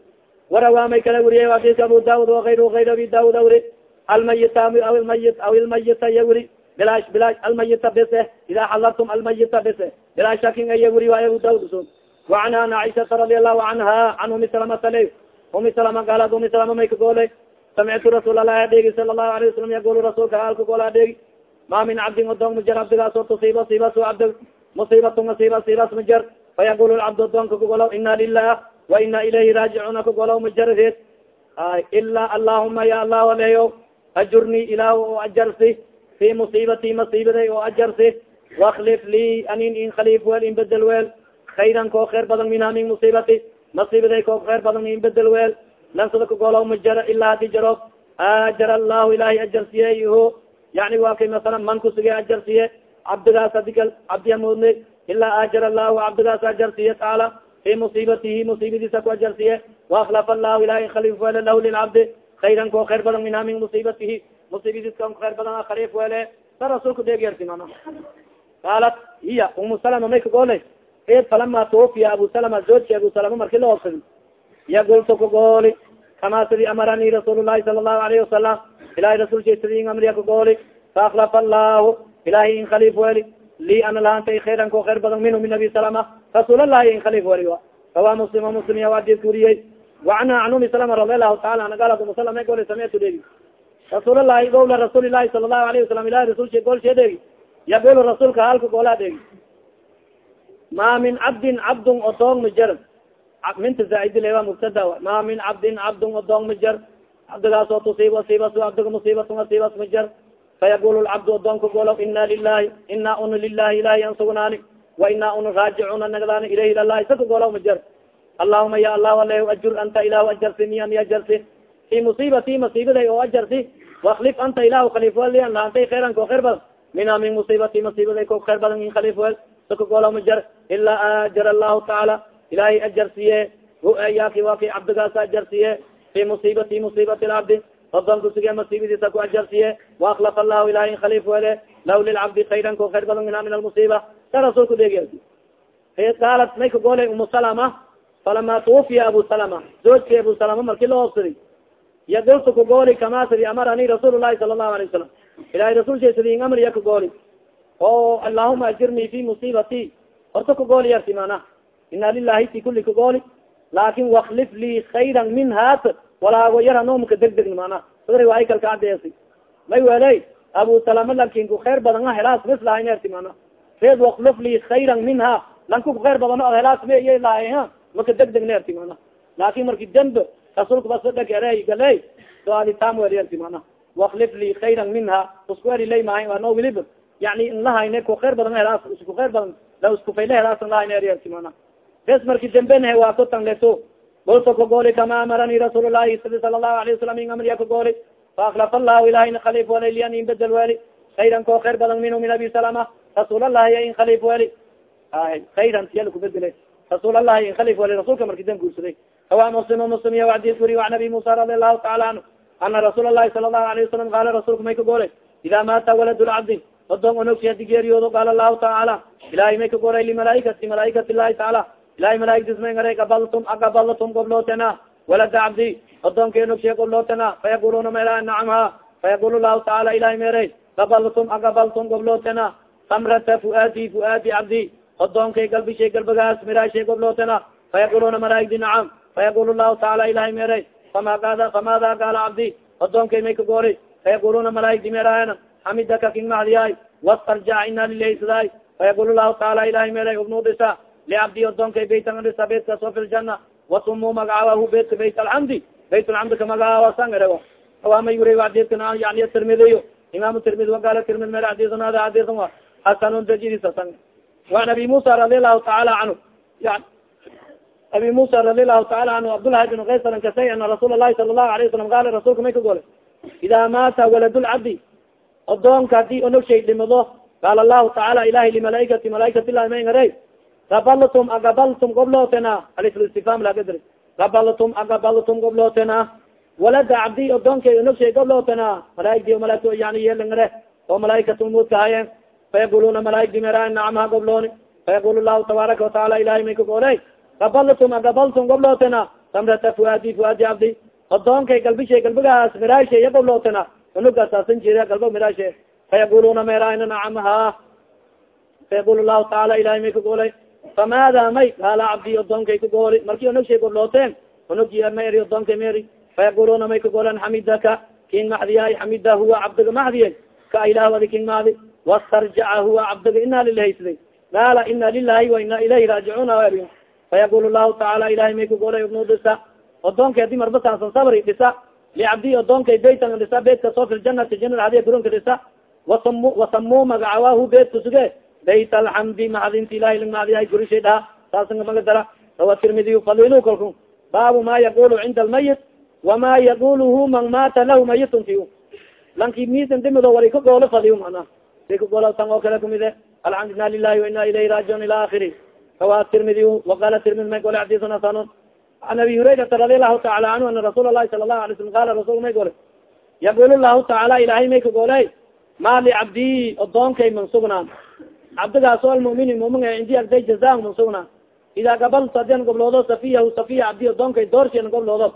warawaa may kala wuriya wadinka abu daud ayr ayr abi daud wuri almayita aw mayit aw ilmayita iya wuri bilaa bilaa almayita bes eh idaa xalaltum almayita bes eh bilaa shakin iya wuri abu daud so waanha an caisaa radi allahu anha canhumi salamata le umi salama galad umi salama may kagoolay samictu rasuul allah adheegi sala allahu alayh wasalam yagul rasuulka alkagool adheegi ma min cabdin odong majar abdigaasoo tusiiba siibas cabdig musiibatu masiiba siibas majar fayagul lcabd odoonka kagolow ina lilah wa ina ilayhi raajicuna kagolow majardeed ay ilaa allahuma ya allahu aleyo ajurnii ilaah oo ajarsi fi musiibati masiibaday oo ajarsi waklif lii anin in khaliif wel in bedel wel khayran koo badan minha min musiibati masiibaday koo kheer badan in bedel wel lansada kagolaw majara ilaa hadi jaro. Ajar allahu ilahay ajarsiye ho yani waa kay masala man kusuge ajarsiye cabdigaas adigal cabdiyamoodne ilaa ajar allahu cabdigaas ajarsiye taala. Fi musiibatihi musiibadiisa ku ajarsiye waakhlafa allahu ilahay khaliif wele lahu lilcabdi kayran koo kheer badan minha min musiibatihi. Musiibadiis ko kheer badan khaliif wele sa rasuulka dheegyarsi mana qaalat hiya umu salama may kagoolay ed falama tuwafiya abu salama zoodki abu salama marki la oobsadi iya gulto kagooli kama sidi amarani rasuul lahi sala allahu alayhi wasalam ilahay rasulka sidi in amriya kagooli faakhlafa allahu ilahay in khaliif weli li ana lahantay khayran ko khayr badan minhu min abi salama rasuulallahi in khaliif weli rawa muslim muslim ya adis kuriyey wacanha an umi salama radi allahu taala ana galat umu salama goli samictu degi rasuulallahi gowla rasuuli lahi sala allahu alayhi wasalam ilahay rasulka golshe degi yagulu rasuulka halka goola degi ma min cabdin cabdun odoong majar minta zaaidilea mubtada ma min cabdin cabdun odoong majar cabdigaas oo tusiib cabdiga musiibatun asiibas majar fayaqul lcabdu odoonka golo ina lilahi ina una lilahi ilahi an wa ina una raajicuna nagdaani ilayhi ilalah isaka golo majar allahuma ya allah ale ajur anta ilahu ajarsi miyan ajarsi fi musiibati masiibaday oo ajarsi waklif anta ilahu khaliif welian laantay khayran khayr badan mina min musiibati masiibaday ko khayr badan in khaliif wel saka golo majar ilaa ajar allahu tacaala ilahay ajarsiye yaki waa kay cabdigaas ajarsiye fi musiibati musiibati lcabdi odon kusuge masiibadiisa ku ajarsiye waaklafa allahu ilahay khaliif wele law lilcabdi khayran ko khayr badan minha min almusiiba sa rasulku dheegi qaalat may kagolay umu salama falama tuwafiya abu salama zoojki abu salama marki la oobsadi yagulta kagoli kama sidi amarani rasuul lahi sala allahu alay wasalam ilahay rasulka sidi in amriya kagoli o allahuma ajirni fi musiibati horta kagoli yarti mana ina lilahi ti kuli kagoli laakin waklif li khayran minhat walaago yar hanomka deg degn mana sadri waa kalka cadeesi may weley abu salama lankin ku khayr badan a helaas mis lahayn erti mana reed waklif li khayran minha lanku ku khayr badan o helaas me iya lahay ha maka deg degna erti mana laakin marki demb rasulka basadhag ere galey so adi tam weli erti mana waklif li khayran minha usku eri lay mahay ano wilib. Yani in lahayne ku khayr badan helaas isku khayr badan la iskufayle helaas lahayn eri erti mana bes marki dembene waa kutanleto golto kagoli kama amarani rasuul lahi sidi sala lahu alayه wasalam in amriya kagoli faakhlaf allahu ilahina khaliif weli lian in bedel weli. Khayran ko khayr badan minhu min abi salama. Rasuul allahi in khaliif weli. Khayran tiyal kubedele rasuul allahi in khaliif weli rasulka marki dan guursaday hawa muslim muslim iya wacdis wuri an abi musa radi allahu taala anhu. Ana rasuul lahi sala lahu alayه wasalam qaala rasulka may kagole ida maata walad lcabdi odon onogshay hadi geeriyoodo qaala lahu tacaala ilahay may ka goray limalaaikati malaaikati ilahi tacaala ilahay malaaigtis may ngaray gabaltum agabaltum goblootena walada cabdi odonka onogshay goblootena fayaquluna mela nacam ha fayaqul lahu tacaala ilahay meray gabaltum agabaltum goblootena samrata fuaadi fuaadi cabdi odoonkay galbishay galbagaas miraashay goblootena fayaquluna malaaigdi nacam fayaqul lahu tacaala ilahay meray fama famada gaala cabdi odoonkay may ka goori fayaquluna malaaigdi meraana xamidaka king mahdiyaay wastarjac ina lilaysadaay fayaqul lahu taala ilahay meelay ubnu dhisa liabdi odoonkay baytan dhisa beytkaasoo fi ljana wasumu magacaawahu beytka bayt alxamdi bayt lxamdi ka magacaawa sangare awama yuri adidka yani tirmidiyo imam tirmidi wagala tirmid mel adidn ada adidn wa hasanun dajidisa sang. Waan abi musa radi lahu taala canhu yan abi musa radi lahu taala canhu cabdulahi bin kaysalan kasay ana rasuul lahi sala lahu alayه wasalam qala rasulka may ka gole ida maata waladulcabdi odoonka haddii onogshay dhimado qaala lahu tacaala ilahi limalaaikati malaaikati lahi may ngare gabaltum agabaltum goblootena. Alistifam lagadri gabaltum agabaltum goblootena. Walada cabdi odoonkay onogshay goblootena. Malaaigdi malaigto yani yeelangare oo malaaikatmudka hayen fayaquluna malaaigdi mera nacam ha goblooni. Fayaqul lahu tabaaraka wataala ilahi may ka gooley gabaltum agabaltum goblootena. Samrata fuaadi fuaadi cabdi odoonkay galbishay galbigaas miraashay iya goblootena unugaasasan jira galba miraashe. Fayaquluna merana nacam ha fayaqul lahu taala ilahay may ka goolay. Famada may haala cabdi odoonkay ka gooli. Marki onogshay goblooteen onogi meri odoonkay meri fayaquluna may ka goolan xamidaka king maxdiyahay xamida huwa cabdiga maxdiye ka ilah wadi king maxdi wastarjaca huwa cabdiga ina lilahaysday qaala ina lilahi wa ina ilayhi raajicuna fayaqul lahu taala ilahay may ka goolay ibnu dhisa odoonkay haddii marbasaasan sabri dhisa licabdi odoonkay beytan dhisa beytka soo fi ljanati janada hadiya gurunka dhisa wasam wasamuu magacawahu beytka suge bayt alxamdi mahadinta ilahi lagmahdiyahay gurishay dhaha saasa maga dara rawa tirmidiy falilu kalku baabu ma yaqulu cinda almayit wama yaquluhu man mata lahu mayitun fi lanki misan dimido wali ka goolo fadiyo mana di ka goolo tan oo kale kumide alxamdina lilahi wa ina ilayhi raajiun ila akhiri rawa tirmidiy waqala tirmidi may gole xadisun hasanun an abi hurayrata radi allahu taala canhu ana rasuul lahi sala lahu alay slam qala rasul may gole yaqul lahu tacaala ilahay may ka gooley ma licabdi odoonkay man sugnaan cabdigaas o almumini mumin cindi agday jazaa man sugnaan ida gabaltu hadian gobloodo safiyahu safiya cabdi odoonkay doorshin gobloodo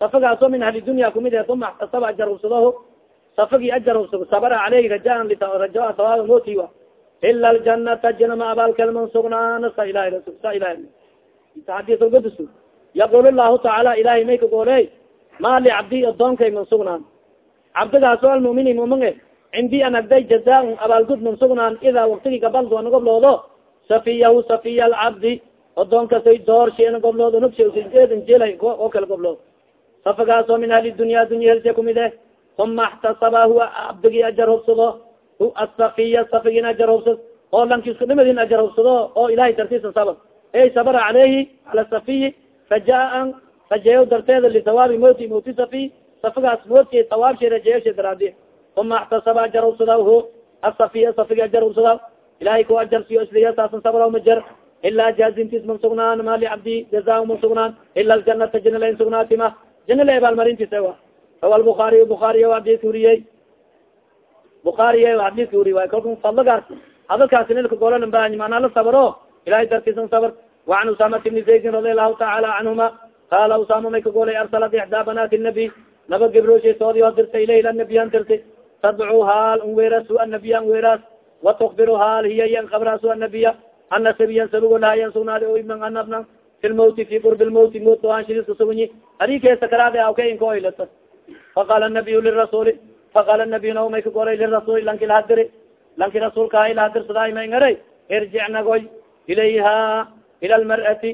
safagaaso min ahli dunya kumid e uma xtasaba ajar hubsadaho safagi ajar hubsado sabra caleyhi rajaan raja sawaab motiwa ila aljanata janama abaalkelman sugnaan sa ilahi sa ilahi hadisgudus yaqul lahu tacaala ilahay may ka gooley ma licabdi odoonkay man sugnaan cabdigaaso almumini mumin cindi an agday jazaan abaalgud man sugnaan idaa waktigi gabaldo ana gobloodo safiyahu safiya alcabdi odoonkasay doorshi ana gobloodo nugsaeedin jela oo kale goblood safagaasoo min ahli dunya dunya helse kumid eh uma xtasaba huwa cabdigi ajar hubsado hu asafiya safigin ajar hubsad oo lankiska dhimadin ajar hubsado oo ilahay dartiisa sabab ey sabra caleyhi cala safiyi rajaan rajeeyo darteeda lisawaabi moti moti safiy safagaas moodki sawaabsha rajeeyasha daraadi uma xtasaba ajar hubsada hu asafiya safigi ajar hubsada ilahay ku ajar siyo isliya saasan sabra majar ilaa jaazintis man sugnaan ma licabdi jazaa man sugnaan ila aljanata jina lain sugnaatima jina la abaalmarintiisa wa rawa lbukaariy bukaariy adidka uriyey bukaariy adidka uriy way kalku fadlagaas hadalkaasi nilka golan baany manaa la sabro ilahay dartiisan sabr وan usamat bni zaydin radi allahu taala canhuma qala usama may ka golay arsalat ixdaa banaati nabi naba gabrosheesoodi oo dirta ilayh anabiyan dirti tadcu haal n weerasu anabiya n weeraas watukbiru haal hiya yan kabraasu anabiya ana sabiyan sabigo lahayan sugnaadi o ibnan anabna fi lmawti fi qurbi lmawti mot aanshidis kasugni adikee sakaraade awka inka oylata faqala nabiyu lirasuli faqala nabiy nao may ka golay lirasuli lanki lahadiri lanki rasuulka ha ilahadirsaday may ngaray irjic nagoy ilayha ila lmar'ati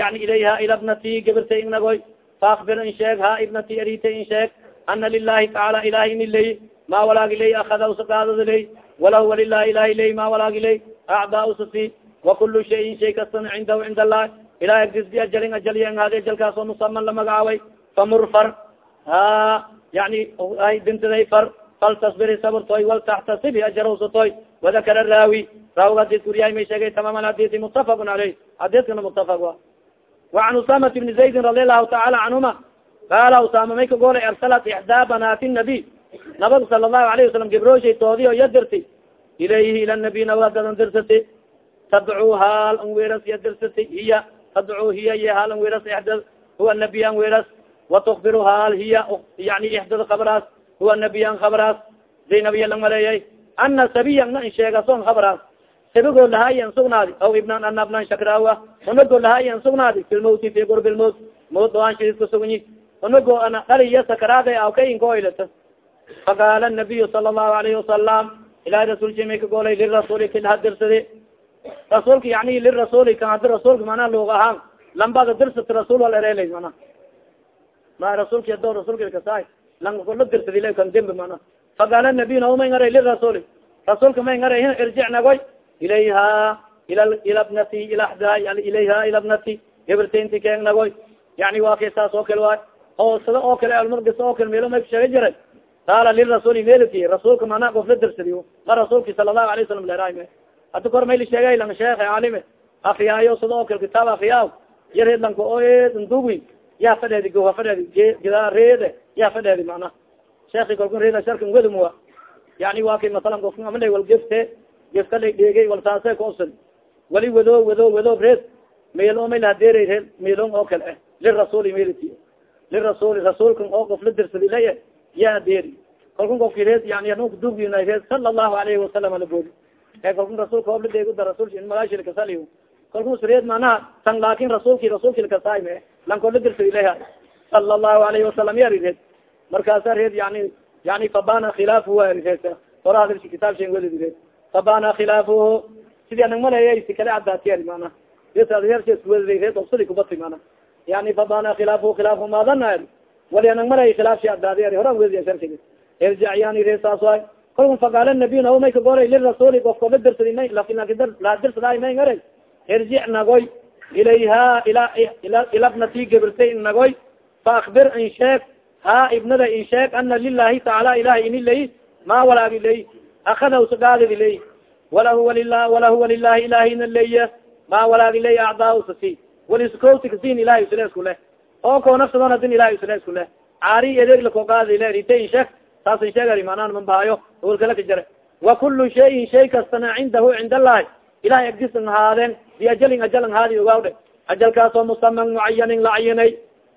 yani ilayha ila bnati gabirtay ing nagoy faakbir in sheeg ha ibnati arita in sheeg ana lilahi tacaala ilahi in ilay ma walaagi lay akada usaqaadada lay walahu walilahi ilahi lay ma walaagi lay acdaa usasi wakulu shayin shay kastan cindahu cind allah ilahi agdis biajalin ajalyan hadi ajalkaas oo musaman la magacaaway famur far ha yani bintiday far faltasbiri sabrtoy waltaxtasibi ajarowsatoy wadakara raawi raawiga hadis kuriyahay may sheegay tamam hadisi mutafaqun aleyh hadiskana mutafaq wa وan usamat bni zaydin radi allahu taala canhuma qaala usama may ka golay arsalat ixdaa banaati nabiy nabag sala الlahu alayه wasalam gibroshay toodi o yadirti ilayhi ila nabiy nabagadan dirsati tadcuu haal an weeras iya dirsati hiya tadcuu hiya iyo haal an weeras ixdad huwa nabiy an weeras watukbiru haal hiya yani ixdad kabraas huwa nabiy an kabraas zainabiya lang maleeyay ana sabiyan na in sheegason kabraas sabigoo lahaayan sugnaadi aw ibnan ana abnan shakraawa unagoo lahaayan sugnaadi fi lmawti fi qurbi lmawt mawt doaan shidis kasugni unagoo ana dhaliya sakaraada aw ka inkoilata faqaala nabiyu sala allahu alayhi wasalam ilahi rasulki may ka goolay lirasuli kilaha dirsadi rasuulka yani lirasuli kan hadi rasuulka mana log ahaan lambada dirsat rasul wal erelay mana ma rasulki ado rasulka kasaay langkula dirsadi la kan dembi mana faqaala nabiy naumay ngaray lirasuli rasuulka may ngaray irjic nagoy ilayha ila bnati ilaxda ilayha ila bnati gabartainti keen nagoy yani waa kay saas oo kale waay oo sida oo kale almargas oo kale meelo may kusheega jiray qaala lirasuli melki rasuulka mana gofla dirsadiy ma rasuulki sala allahu alay wasalam leraame hadi kor mayli sheegay lang sheekh caalime afiyaayo sida oo kale kitaab afiyaa yareed lanka o nduwi yaa fadheedi goha fadheedi gida reede yaa fadheedi mana sheeki kolka reeda sharkan wedumwa yani waa kay masalan gofka amala wal gefte gefka la dheegay wal saase kaosan wali wado wado wado reed meelo may lahadeeray reed meelon oo kale ah lirasuli meliti lirasuli rasuulkan oo gofla dirsadi laya ya adeeri kalkun kofki reed yani anka dugina reed sala allahu alayhi wasalam alaboodi e kalkun rasuulka obla deeguda rasulka in magaashilkasali kalkun sreed manaha tan laakin rasuulki rasuulkilkasaayme lankola dirsadi leha sala allahu alayhi wasalam yari reed markaasa reed yani yani fabana khilaafu hadilki kitaab shen reed fabana khilaafuhu sidii anag maleeya si kale cadaatiyari mana yerskuwelida reed obsadi kubati mana yani fabana khilaafuhu khilaafu maadana wali anag malay khilaafsi adaadi horan wedi sharkig irjac yani re saas waay kalkun faqaala nabiy nao may kagoray lirasuli ofkola dirsadi may laa dirsaday may ngaray. Irjic nagoy ilayha ila ila bnati gabirtay nagoy faakbir in sheeg ha ibnada in sheeg ana lilahi tacaala ilahi ini lay ma walaagi lay akadaw sagaadidi lay. Walahu walahu walilahi ilahina leye ma walaagi lay acdaa sasi. Waliskoti kasin ilahi usle isku leh oo ko nafsadon hadin ilahi usle isku leh caari edeeg lakogaadi le rite in sheeg saas in sheegari manaan manbahayo awalkala ka jare. Wa kulu shayin shay kastana cindahu cind allahi ilahay agdisan haadeen biajalin ajalan haadi ogaawdhe ajalkaasoo musaman mucayanin la cayinay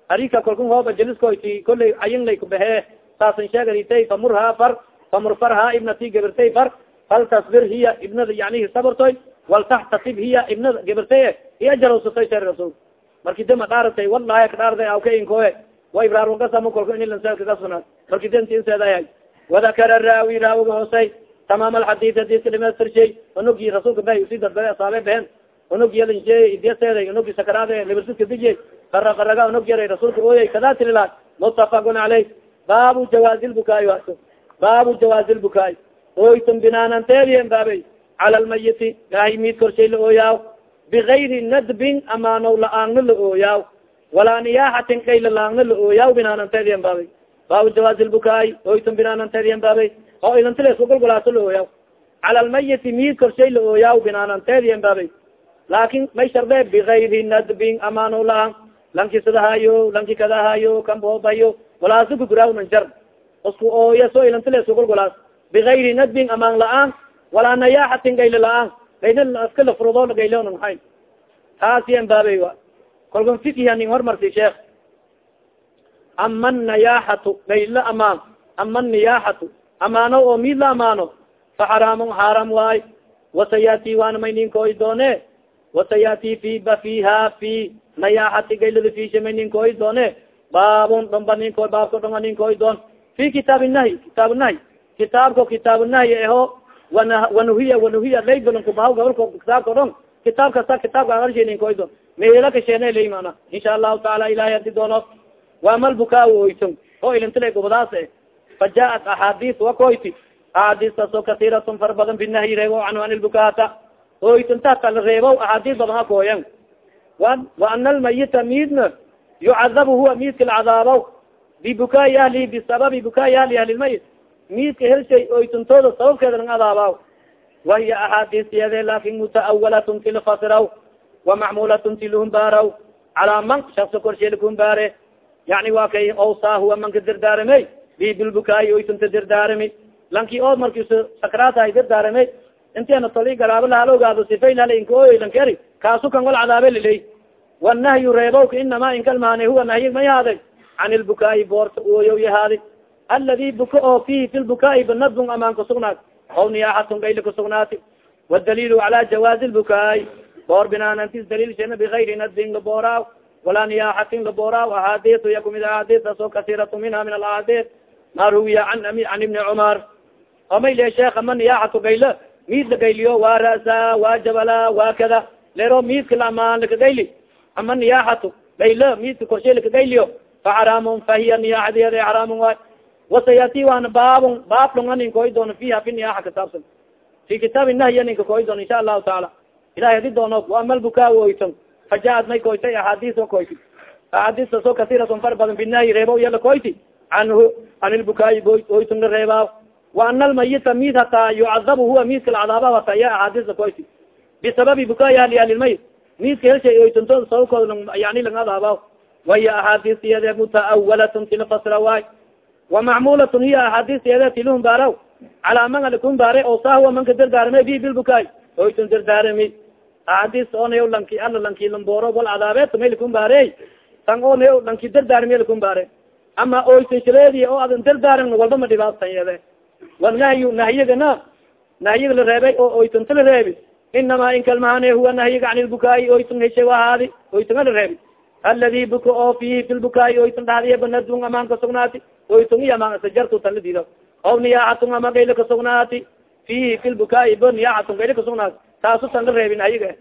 arika kalkun hoob ajaliskoyti kollay cayin lay kubahee saasan sheegaritay famurhaa far famur farhaa ibnati gabirtay far fal tasbir hiya ibnada yani sabartoy waltaxtasib hiya ibnada gabirtay i ajarowsatoy sher rasul. Marki dama dhaaratay wallahi kadhaartay aw ka inkoe wa ibraarukasama kolka inilanseedkakasuna marki dantinseedayahay wadakara raawi raawiga hoosey tamaam alxadid hadiska dhimastirshay onogi rasuulka bah usi darbare asaabe behen onog yalanshe idiyaseeda onogi sakaraade libersiska dijey qara qaraga onog yaray rasuulka ooyay kada tilila mutafaqun caleyh baabu jawaazi lbukaay wato baabu jawaazi lbukaay oytun binaananteediyen baabey cala lmayiti gaahi miid korshay la ooyaaw bigayri nadbin amaanow la'aangna la ooyaaw walaa niyaaxatin kayla laangna la ooyaaw binaananteediyen baabey baabu jawaazi lbukaay oytun binaananteediyen oo idantiles kugolgolaaso la ooyaaw cala lmayiti miid korshay la ooyaaw binaananteediyen baabey laakin may sharde bigayri nadbin amaanow la'aan lanki sidahayo lanki kadahayo kamboobayo walaasuka guraawnan jar isku ooya so ilantiles kugolgolaas bigayri nadbin amaan la'aan walaa nayaaxatin gaylo la'aan gayla iska lafrudo gaylona mahay taasiyan baabey a kolkan fikiha nin hormarsi sheekh ama nayaaxatu gaylo amaan ama niyaaxatu amaano oo mid la amaano fa xaraamun xaaram waay wasayati waana may ninkooy doone wasayati fi ba fiha fi nayaaxati gaylada fisha may ninkooy doone baabun dhomba ninko baabka dhonga ninkooy doon fi kitaab nahy kitaab nahy kitaabko kitaab nahy eho wanuhiya wanuhiya laybalnkubahaw gabalko kitaabka dhon kitaab kasta kitaabka arsha ninkoy doon meela kasheene lay mana insha allahu taala ilahay hadi doono waamal bukaa oyton oo ilintila gobadaas e fa jaaat axaadiis wakoyti axaadiistaasoo kasiiratun fara badan binahyi reebo canhu an ilbukaata oytunta la reebo axaadiis badan akooyan wa ana almayita miidna yucadabu huwa miidka lacadaabaw bibukaai ahlihi bisababi bukaai ahli ahlilmayit miidka helshay oytuntooda sababkeeda lang adaabaw wahiya axaadiisiyade laakin mutaawalatun tilfasiraw wamacmulatun tilhumbaaraw calaa man shaksa korsheelkuhumbaare yani waa kay awsaa huwa manka dirdaarame bi bilbukaai oytunta dirdaarami lanki oo markiis sakraatahay dirdaarame intiana toli garaabo lahal ogaado sifaylalinkaoylankeri kaasu kan wal cadaabe liley wanahyu reebowka inama inkalmaane huwa nahyi may haaday can ilbukaai boorta ooyow yahaadi aladi buka oo fihi fi lbukaai banadbun amaan kasugnaad aw niyaaxatun gayli kasugnaati wadaliilu cala jawaazi lbukaai boor binaanantis daliil shena bigayri nadbin labooraaw walaa niyaaxatin labooraaw ahaadisu iya kumid ahaadisaasoo kasiiratu minha min alahaadis ma ruwiya an an ibni cumar omay le sheekha ma niyaaxatu gaylo miid la gayliyo waa ra'sa waa jabala waa kada. Lero miidka laamaan lakagayli ama niyaaxatu gaylo miidka korshe lakagayliyo fa xaraamun fahiya niyaaxadeeda xaraamun waay wasayati waana baabun baab dhonga nin koy doono fiha fi niyaaxa kasaabsan fi kitaabi nahya ninka koy doono insha allahu taala ilahay hadi doono waamal bukaa oyton fajaad may koytay axaadiis oo koyti axaadiista soo kasiiratun far badan binahyi reebo yala koyti canhu an ilbukaai oytun la reebaa ana almayita mid hataa yucadabu huwa midka lacadaaba hata ya axaadiis la koyti bisababi bukaai ahli ahlilmayit midka helshay oytunto sababkooda yani lang adaaba wahiya axaadiis iyade mutaawalatun tilafasra waay وamacmulatn hiya axaadiisyede tilhum baaraw calaa man alikun baare oo sahwa manka dardaarmay bi bilbukaay oytun dardaarami axaadiis oonay lanki ala lanki lambooro wal cadaabeet may likun baarey tan oonay lanki dardaarmi likun baare ama oytun shireedi oo adan dardaaran walba ma dhibaatan yede wanahyu nahyigana nahyiga la reebay oo oytunta la reebi. Inama inkalmahane huwa nahyiga can lbukaai oytun heshay ahaadi oytunga la reebi. Aladi buka oo fihi fi lbukaai dhahdiya banadun amaan kasugnaati oytun iyo amaan sajartu tan la dido aw niyaaxatun ama gayla kasugnaati fihi fi lbukaai bo niyaaxatun gayla kasugnaati taasu tan la reebin ayaga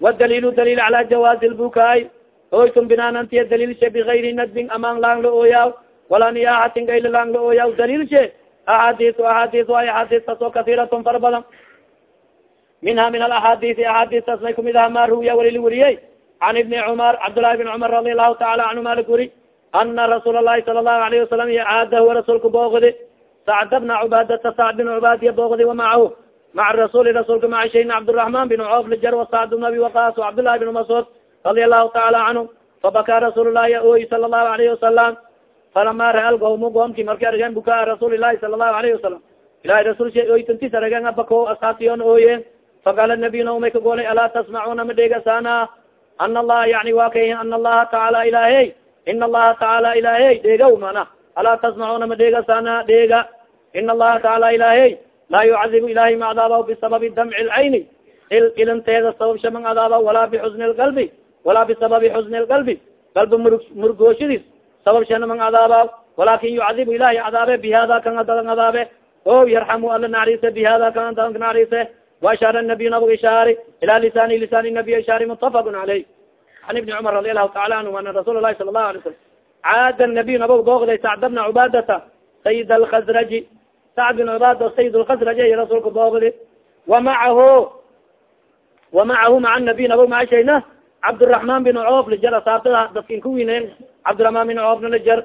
wadaliilu daliil cala jawaazi lbukaai oytun binaanantiya daliilshe bigayri nadbin amaan lang la ooyaaw. Walaa niyaaxatin gayla lang la ooyaaw. Daliilshe axaadiis axaadiis ay axaadiistas oo kasiiratun fara badan minha min alaxaadiisi axaadiistas may kumid aha ma ruwiya walili weriyey can ibni cumar cabdllahi bn cumar radi allahu taala canhu malik wuri ana rasuul lahi sala allahu alayhi wasalam caada huwa rasuulka boogdi sacd bna cubaadata sacd bin cubaadiya boogdi wamacahu maca rasuli rasuulka maca shayn cabdiraحman bin coof lijar wasacd bn abi waqas cabdllahi bin mascuud radi allahu taala canhu fabaka rasuul lahi oy sala allahu alayhi wasalam falama ra lgawmu goomki marki argeen bukaa rasuuli lahi sala allahu alayhi wasalam ilahi rasul sha oytantis arageen abako asaabtiyon ooye faqaala nabiy naumay ka goolay alaa tasmacuna ma dheegasana ana allaha yani wa kay ana allaha tacaala ilaahey ina allaha tacaala ilaahey dheegaw mana alaa tasmacuna ma dheegasana dheega ina allaha tacaala ilaahey laa yucadibu ilahay ma cadaabaw bisababi damci lcayni il ilinteeda sababsha man cadaaba walaa bixusni lqalbi walaa bisababi xusni lqalbi qalbi. Murug murugooshadiis sabab shana man cadaaba walakin yucadibu ilahay cadaabe bihada kan adadan cadaabe o yarxamu ala naxariise bihada kan adadan naxariise waashar nabiy nabag ishaari ila lisani lisani nabiy ishaari mutafaqun caleyh an ibni cumar radi allahu taala anhu ana rasuul lahi sala lahu alay salam caada nabiy nabag boogday sacda bna cubaadata sayid alkhazraji. Sacd bin cubaada sayid lkhazraji ay rasuulka boogdi wa macahu wa macahu maca nabiy nabag maashayna cabdiraxman bin coof lijala saabtada dadkin kuwinen cabdالرaحman bin coofna lijar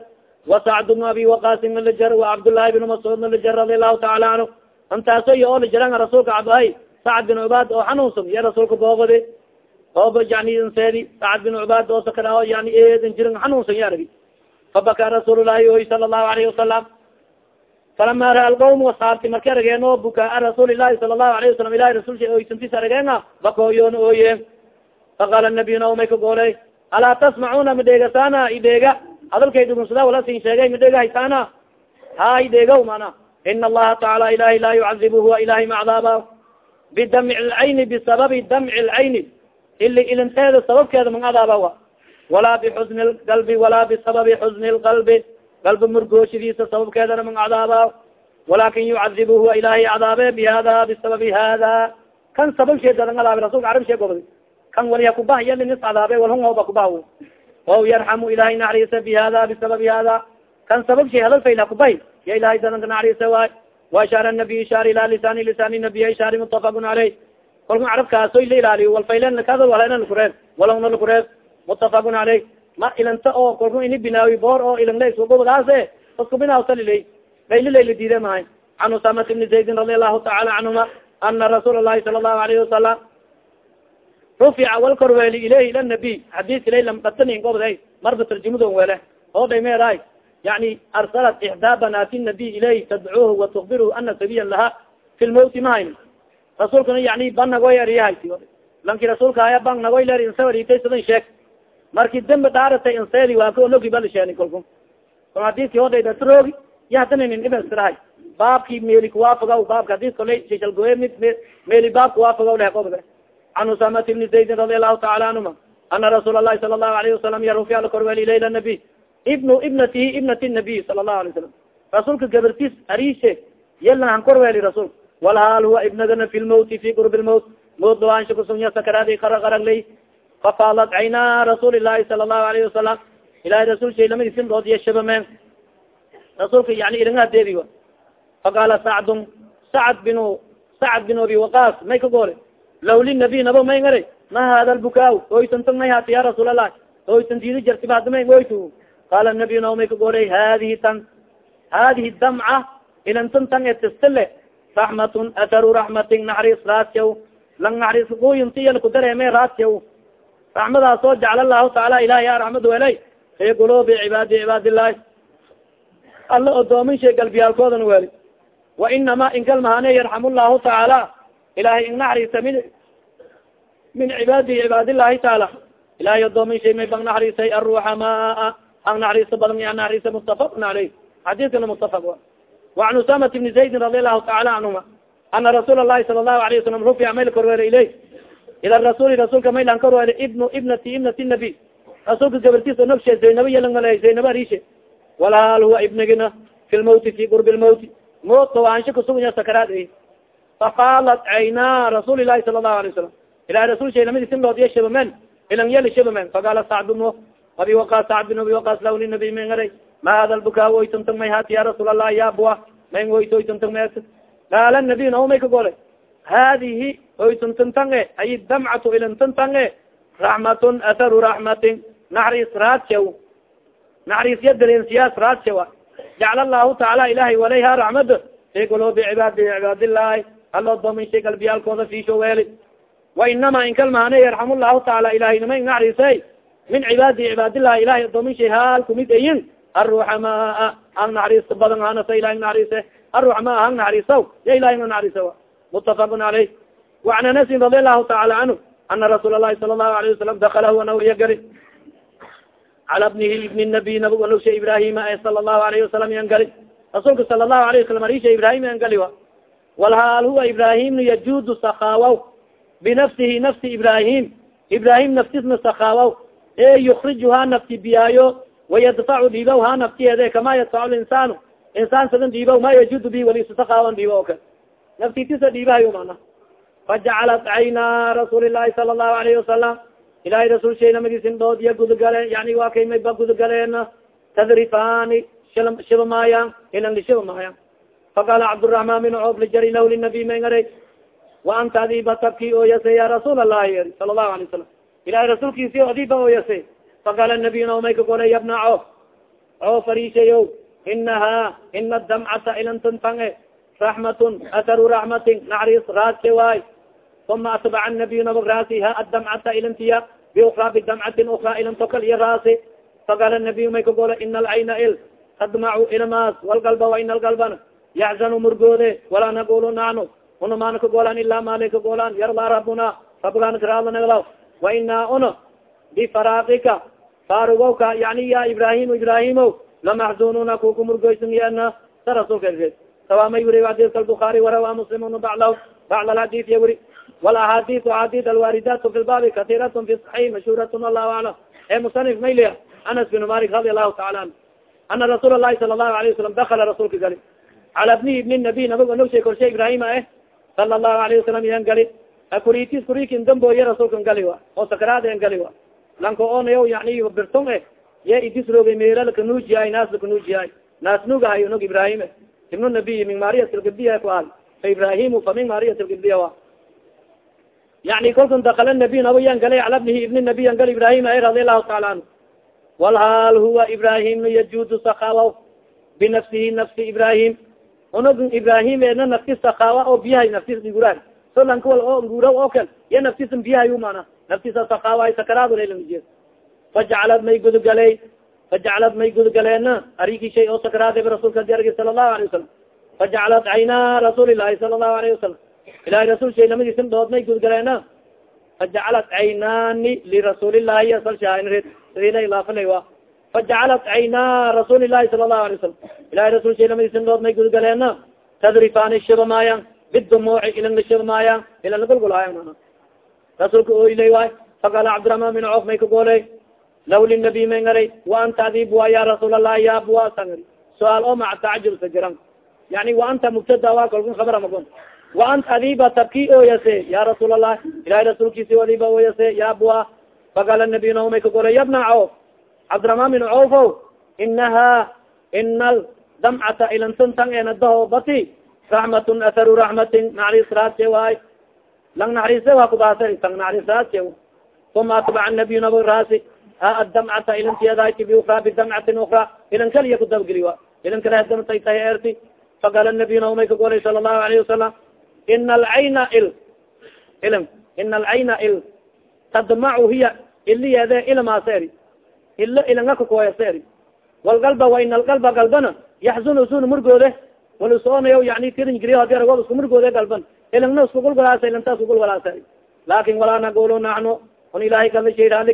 وasacd بn abi وaqasim lijar وcabdالlahi بn mascuudna lijar radi aلlahu taala anhu intaaso iyo oo lijaran rasuulka cabhay sacad bin cubaad oo xanuunsan iya rasuulka boogodi ooba yani nseedi sacad bin cubaad oo sakar yani eedin jirin xanuunsan ya aragi fabaka rasuul lahi oy sala الlahu alayhi wasalam falama ra alqawm asaabti marki arageen oo bukaa rasuuli lahi sala الlahu alayhi wasalam ilahi rasulsha oysantis arageena bakooyoon ooye faqaala nabiy naumay ka gooley alaa tasmacuna madheegasana idheega hadalkay dhugunsada wala sin sheegay madheega haysaana? Ha idheegaw mana in allaha tacaala ilahi laa yucadib huwa ilahay macdaaba bidamci lcayni bisababi damci lcayni ili ilinteeda sababkeeda mang adaaba wa. Walaa bixusni lqalbi walaa bisababi xusni lqalbi qalbi murgooshidiisa sababkeedana mang cadaaba. Walakin yucadib huwa ilahay cadaabe bihada bisababi hada kan sababsheedadan adaabe rasulka carab shee gobda kan waliha kubah yalinis cadaabe walhungoba kubah o yarxamu ilahay naxariisa bihada bisababi hada kan sabab shay hadal fayla kubay ya ilahay dadanka naxariisa waay. Waashaar nabiy ishaar ila lisani lisani nabiy ishaari mutafaqun caleyh kolka carabkaasoy la ilaaliyo walfaylen kadal walana lakureeb mutafaqun caleyh ma ilanta oo kolku ini binaawi boor oo ilanla isugubadaase isku binaawsaliley gaylileyla diide can usamat ibni zaydin radi allahu taala canhuma ana rasuul lahi sala allahu alayhi wasalam rufica wal korweeli ilayhi ila nabiy xadiis ilay lamdatanin gobday marba tarjumado wele oo dhaymeeray yani arsalat ixdaa banaati nabiy ilayh tadcuuhu watukbirhu ana sabiyan laha. Fi lmawti mahayn rasuulkana yani ban nagoy eriyahay lanki rasuulka haya ban nagoy ler insawaritay sidan sheeg. Marki dembi dhaaratay insedi waa ka onogi balisheen kolku kol hadiski hodhayda troogi ya hadana nin ibastirahay baabki meli kuwaafaga baabka hadis kolay sishalgoye mid meli baab kuwaafaga leh qobga can usamat ibni zaydin radi allahu taala canhuma ana rasuul alahi sala allahu alayhi wasalam yarufi ala korweli layla nabiy ibnu ibnatihi ibnati nabiy sala allahu alay salam rasuulka gabartis arishe yalan han korweeli rasuulka walhaal huwa ibnagana fi lmawti fi qurbi lmawt mawt dhawaansha kusunya sakaraadi kara karaglay fafaalat caynaa rasuuli ilahi sala allahu alayhi wasalam ilahay rasuul shay lamadisin dood iyo shabameen rasuulka yani iringadeedi faqaala sacdun sacd bin sacd bin abi waqas may ka goole law linabiy nabo may ngara ma hada lbukaa oytantag may haata ya rasuul allah oytantidi jartiba hadda may oytu qaala nabiy nabo may ka goolay hadihi tan hadihi damca ilantan tan etistale raxmatun atharu raxmatin naxariis raasyaw lang naxariis kuyuntiyan ku dareeme raasyaw raxmadaas oo jacla lahu taala ilahi ya raxmad welay fi qulubi cibaadi cibaadillahi alla odoomin shay galbiyaalkoodan weli wa inama inkalmahane yarxam llahu ilahay inaxariista min min cibaadihi cibaadillahi taala ilahay adoomin shay may bang naxariisay aruxamaa ang naxariista badan ya naxariista mutafaqun aleyh xadiiskana mutafaq wa wacan usamata bni zaydin radi allahu tacaala canhuma ana rasuul allahi sala allahu alayh wasalam rufica mayl korweere ilayh ila rasuli rasuulka maylan korweere ibnu ibnati ibnati nabiy rasuulka gabartiisa nabshe zaynaba yelangaley zaynaba arishe walahal huwa ibnigina fi lmawti fi qurbi lmawti moodka waansha kasuganya sakaraad fafaalat caynaa rasuuli lahi sala الlahu alay wasalam ilahi rasul simloodiya shabamen ilan yali shabamen faqaala sacd bnu abi waqas sacd bin abi waqas law linabiy may ngaray ma hada lbukaa oytantag may haati ya rasuul allah ya bua may oyt oytantag may qaala nabiy nao may ka gole hadihi oytantantange ay damcatu ilantantange raxmatun atharu raxmatin naxariis raadsaw naxariisya dalensiyaas raadsawa jacla allahu tacaala ilahay walayha raxmada fi qulubi cibaadi cibaadillahi alo dominshay galbiyaalkooda fiisho weeli wainama inkalmaane yarxam llahu taala ilahay nima inaxriisay min cibaadi cibaadillahi ilahay adoominshay haal kumid ayin aruxamaa ang naxariista badan hanasa ilahay naxariise aruxmaa hang naxariisaw ya ilahay na naxariisa mutafaqun caleyh waan anasin radi allahu taala canhu ana rasuul lahi sala allahu alayh wasalam daklahu anawriya gari. Cala bnihi ibni nabiy nabig anusha ibrahima eh, sala allahu alayhi wasalam yan gali rasuulka sala allahu alayh wasalam arisha ibrahim yan gali wa walhaal huwa ibrahimna yajudu sakaawaw binafsihi nafsi ibrahim. Ibrahim naftisna sakaawaw e yukrijuha nafti biyaayo wayadfacu dhiibaw ha naftiyeede kama yadfacu linsaanu insaan sadan dhiibaw ma yajudu bi walisasakaawan dhiiba o kale naftitisa dhiibahayo mana fajacalat cayna rasuuli lahi sala الlahu alayhi wasalam ilahay rasul shay namadiisin dood iya gudugale yani waa kay may ba gudugaleen tadrifani shiba maayan ilan lishiba maayan faqala cabdالرaحman bin coob lijari law linabi may ngara wa anta adiba tabki oyase ya rasuul الlahi eri sala الlahu alay salam ilahay rasuulkiisi adiba oyase faqala nabiy na may kagole yabna coof coof arishayo inaha ina damcata ilantantange raxmatun atharu raxmatin naxariis raadse waay uma atbaca nabiy nabag raasi ha adamcata ilantiya biukra bidamcatin ukra ilan tokal iyo raasi faqala nabiy may kagole ina alcayna il tadmacu ilmaas walgalba wa ina algalbana yaxzanu murgoode walaa naqulu nanu una mana kagolaan ilaa mali kagolaan yarda rabuna rabgaan karaadlanaglaw wa inaa una bifaraaqika faarugowka yani ya ibrahim ibrahimo lamaxzununa kuku murgoysan yana sa rasulka sawamay wuri adis albuaari warawa muslimun baclah bacd alhadis ya wuri walaahadis ahadis alwaridat fi lbabi katirat fi saxix mashhurat allahu aclam e musanif maylia anas bin malik radi allahu taala anhu ana rasuul lahi sala allahu alayه wasalam dakala rasulka gali cala bni ibni nabiy nabiga nogshay korshe ibrahima eh sala allahu alayhi wasalam yan gali. Kuritis kurikin dambooye rasulkan gali wa oo sakraadeen gali wa. Lanko onayo yani birtong eh ye idisroogay meela lakanuujiyaay naas lakanuujiyaay naas nugahay nog ibrahim ibnu nabiy min mariyat lgibdiya ku al fa ibrahimu fa min mariyat lgibdiya wa. Yani kolkan dakala nabiy nabo yan galay cala bnihi ibni nabiy yan gal ibrahim ay radi allahu taala anhu. Walhaal huwa ibrahim yajudu sakaawa binafsihi nafsi ibrahim unog ibrahim ena naftis sakaawa oo biyahay naftis nguraan. So lanka wal oo nguraw oo kal ya naftisan biyahay mana naftisa sakaawa sakaraadulalaje fajacalad may gudugaley fajacalad may gudugaleena ariki shay oo sakraadeba rasulka diargi sala allahu alayه wasalam fajacalad cayna rasuuli lahi sala allahu alayه wasalam ilahay rasul shay lamadiisin dood may gudgaleena fajacalat caynaani lirasuulillahi salshaailafala wa fajacalat caynaa rasuuli lahi sala lahu alay wasalam ilahay rasul dood may gudgaleena tadrifaani shibamaayan bidumuuci ilan la shibamaayan ilan lagulgulaayan rasulka oilay waay faqala cabdiraحman bin cof may kagooley law linabiy may ngaray wa anta adib wa ya rasuul allah ya bua sangari suaal o maca tacajub sa jiran yani wa anta mubtada wa kalkun khabara magon wa anta adiba tabki ooyase ya rasuul allah ilahay rasuulkiisi adiba ooyase ya bua faqala nabiy nahu may kagoley yabna cof cabdiraحman bin cof o inaha ina damcata ilantuntan enadaho bati raxmatun atharu raxmatin naxariisraadse waay lang naxariise waa kubaasa tang naxariisraadse uma atbaca nabiy nabo raasi a adamcata ilantiyadayti biukra bidamcatin ukra ilan kaliya kudabgeli wa ilan kale hadamtay tahay erti faqala nabiy nabo may kagolay sala allahu alayhi wasalam ina alcayna il ilan ina alcayna il tadmacu hiya iliyeede ilmaasa eri ilo ilanga kakoyasa eri walgalba wa ina algalba galbana yaxzun sun murgoode. Wal usoonayo yani tiringriyo hadi aragod isku murgoode galban. Ilangna isku gulgalaasa ilanta isku gulgalaasa. Laakin walaa nagulu naxnu on ilahay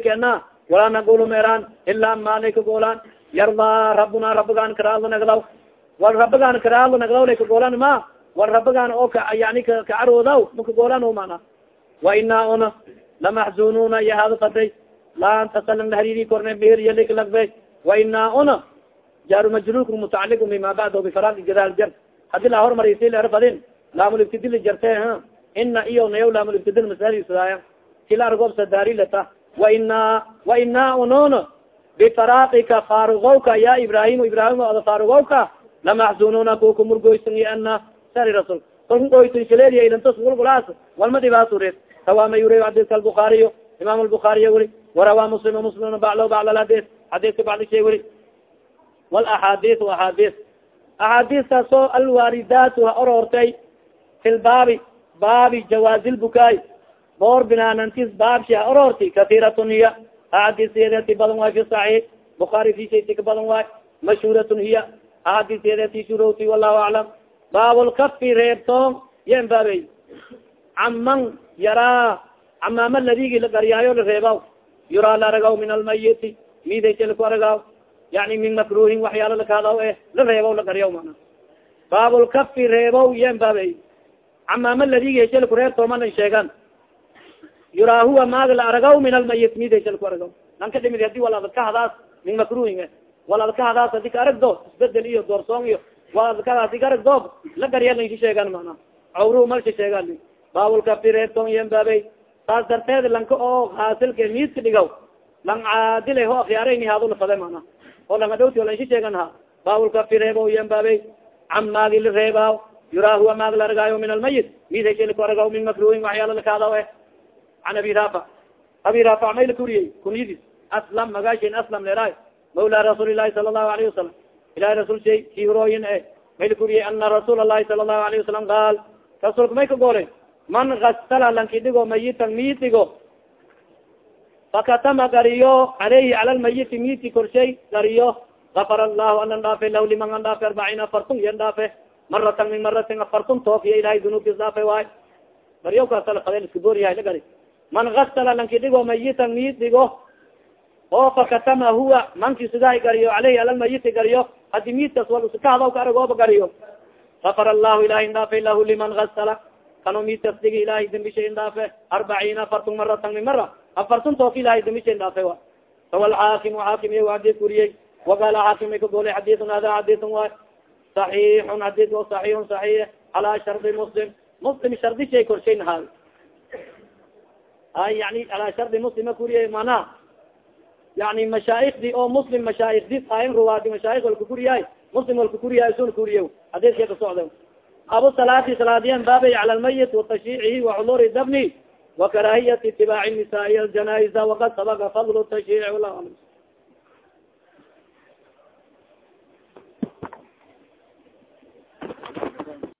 keena walaa nagulu meeraan ilaa maanay kagoolaan yardaa rabuna rabigaan karaadla nagdaw wal rabigaan karaadla nagdaw lay kagoolaan ma wal rabigaan oo ka yani kacaroodaw makagoolaan o mana wa inaa ona lamaxzununa iyo hada laan tasalang lahariri korne beeriyaliklagbe wa inaa ona jaaru majruurku mutacaliq bima bacdo bifaraaqi gadaal jar haddii la hormarisi lerfadin laamulibtidili jarte ina iyo nayaw laamulibtidil masaadisaaya kila argobsa daarilata waina waina unono bifaraaqika faarugowka ya ibrahim ibrahim ada faarugowka lamaxzununa kuka murgoysan ana sari rasul kalku goysan shaleediya ilantos gulgulaas walma dhibaasureed tawaama yure xadiska albukaariyo imam albukaariya weli warawa muslim muslim baclo bacl hadis xadiska bacdi shay weli walaxaadis axaadis axaadistaasoo alwaaridaatu ha orortay fi lbaabi baabi jawaazilbukaay boor binaanantis baabshi ha ororti katiiratun hiya. Axaadisyadeti badan waay fi saxiix bukaari fishayti ka badan waay mashhuuratun hiya. Axaadisyadeti shurowti wallahu aclam baabulkafi reebtoon yen baabey. Caman yaraa camaama ladigi la garyaayo la reebaw yuraa la aragaw min almayiti midaysha laku aragaw yani min makruhin waxyaala lakaadaw eh. La reebaw la garyaw mana. Baabulkafi reebow yen baabey camaama ladigi hesha laku reebtoomalan sheegan yuraa huwa maaga la aragaw min almayit midhesha laku aragaw nanka dhimid haddii wal adka hadaas min makruhin eh. Wal adka hadaas haddii ka aragdo. Isbedel iyo doorsoon iyo. Wal haddii ka aragdo. La garya lanki sheegan mana. Cawruhu malka sheegan baabulkafi reebtoon yen baabey saas darteed lanka oo haasilka miidka dhigaw lang caadile ho akyaarayni haado lafade mana oo langa dhowti lanshi sheegan ha baabulkafi reebo yen baabey cam maagi la reebaaw yuraa huwa maag la argaayo min almayit mid hesha laku aragaw min makruhin waxyaala lakaadaw eh. An abi rafa abi rafa may la kuriyey kunyadis aslam magaashin aslam leeraay. Mawla rasuuli lahi sala allahu alayhi wasalam ilahi rasul shay si hurooyin e may la kuriyey ana rasuul alahi sala allahu alayhi wasalam qaal rasuulka may ka goolay man gasala lanki dhigo mayitan miyid dhigo fakatama gariyo aleyhi cala lmayiti miyidki korshay gariyo. Gafar allahu anan dhaafe lah liman an dhaafe arbaciin afartun yan dhaafe maratan min maratin afartun toofiya ilahay dunuubkis dhaafe waay. Gariyo kaasalafaden iska booriyahay la gari. Man gasala lanki dhigo mayitan miyid dhigo oo fakatama huwa manki sidahay gariyo aleyhi cala lmayiti gariyo. Hadi miyidkas wal kahadaw ka aragooba gariyo. Gafar allahu ilahay ndhaafe lahu liman gasala kano miyidkas dhigi ilahay dembisha ndhaafe arbaciina afartun maratan min mara afartun tooka ilahay dembisha ndhaafe wa sawa alxaakim xaakim iya hadis kuriyey waqaala xaakim ay ka golay xadiun hada xadiun waay صaxiixun xadis o صaxiixun صaxiix calaa shardi muslim muslim shardi shay korshayn haal ay yani alaa shardi muslima kuriye mana yani mashaaikdi oo muslim mashaaikdis ayn ruwaadi mashaaik walka kuriyahay muslim walka kuriyahay sun kuriye xadiska ka socda abu salaati salaadiyan baabay cala lmayit watashyiicihi waxuluri dabni wakarahiyati itibaaci nisaai aljanaiza waqad sabaga wala alam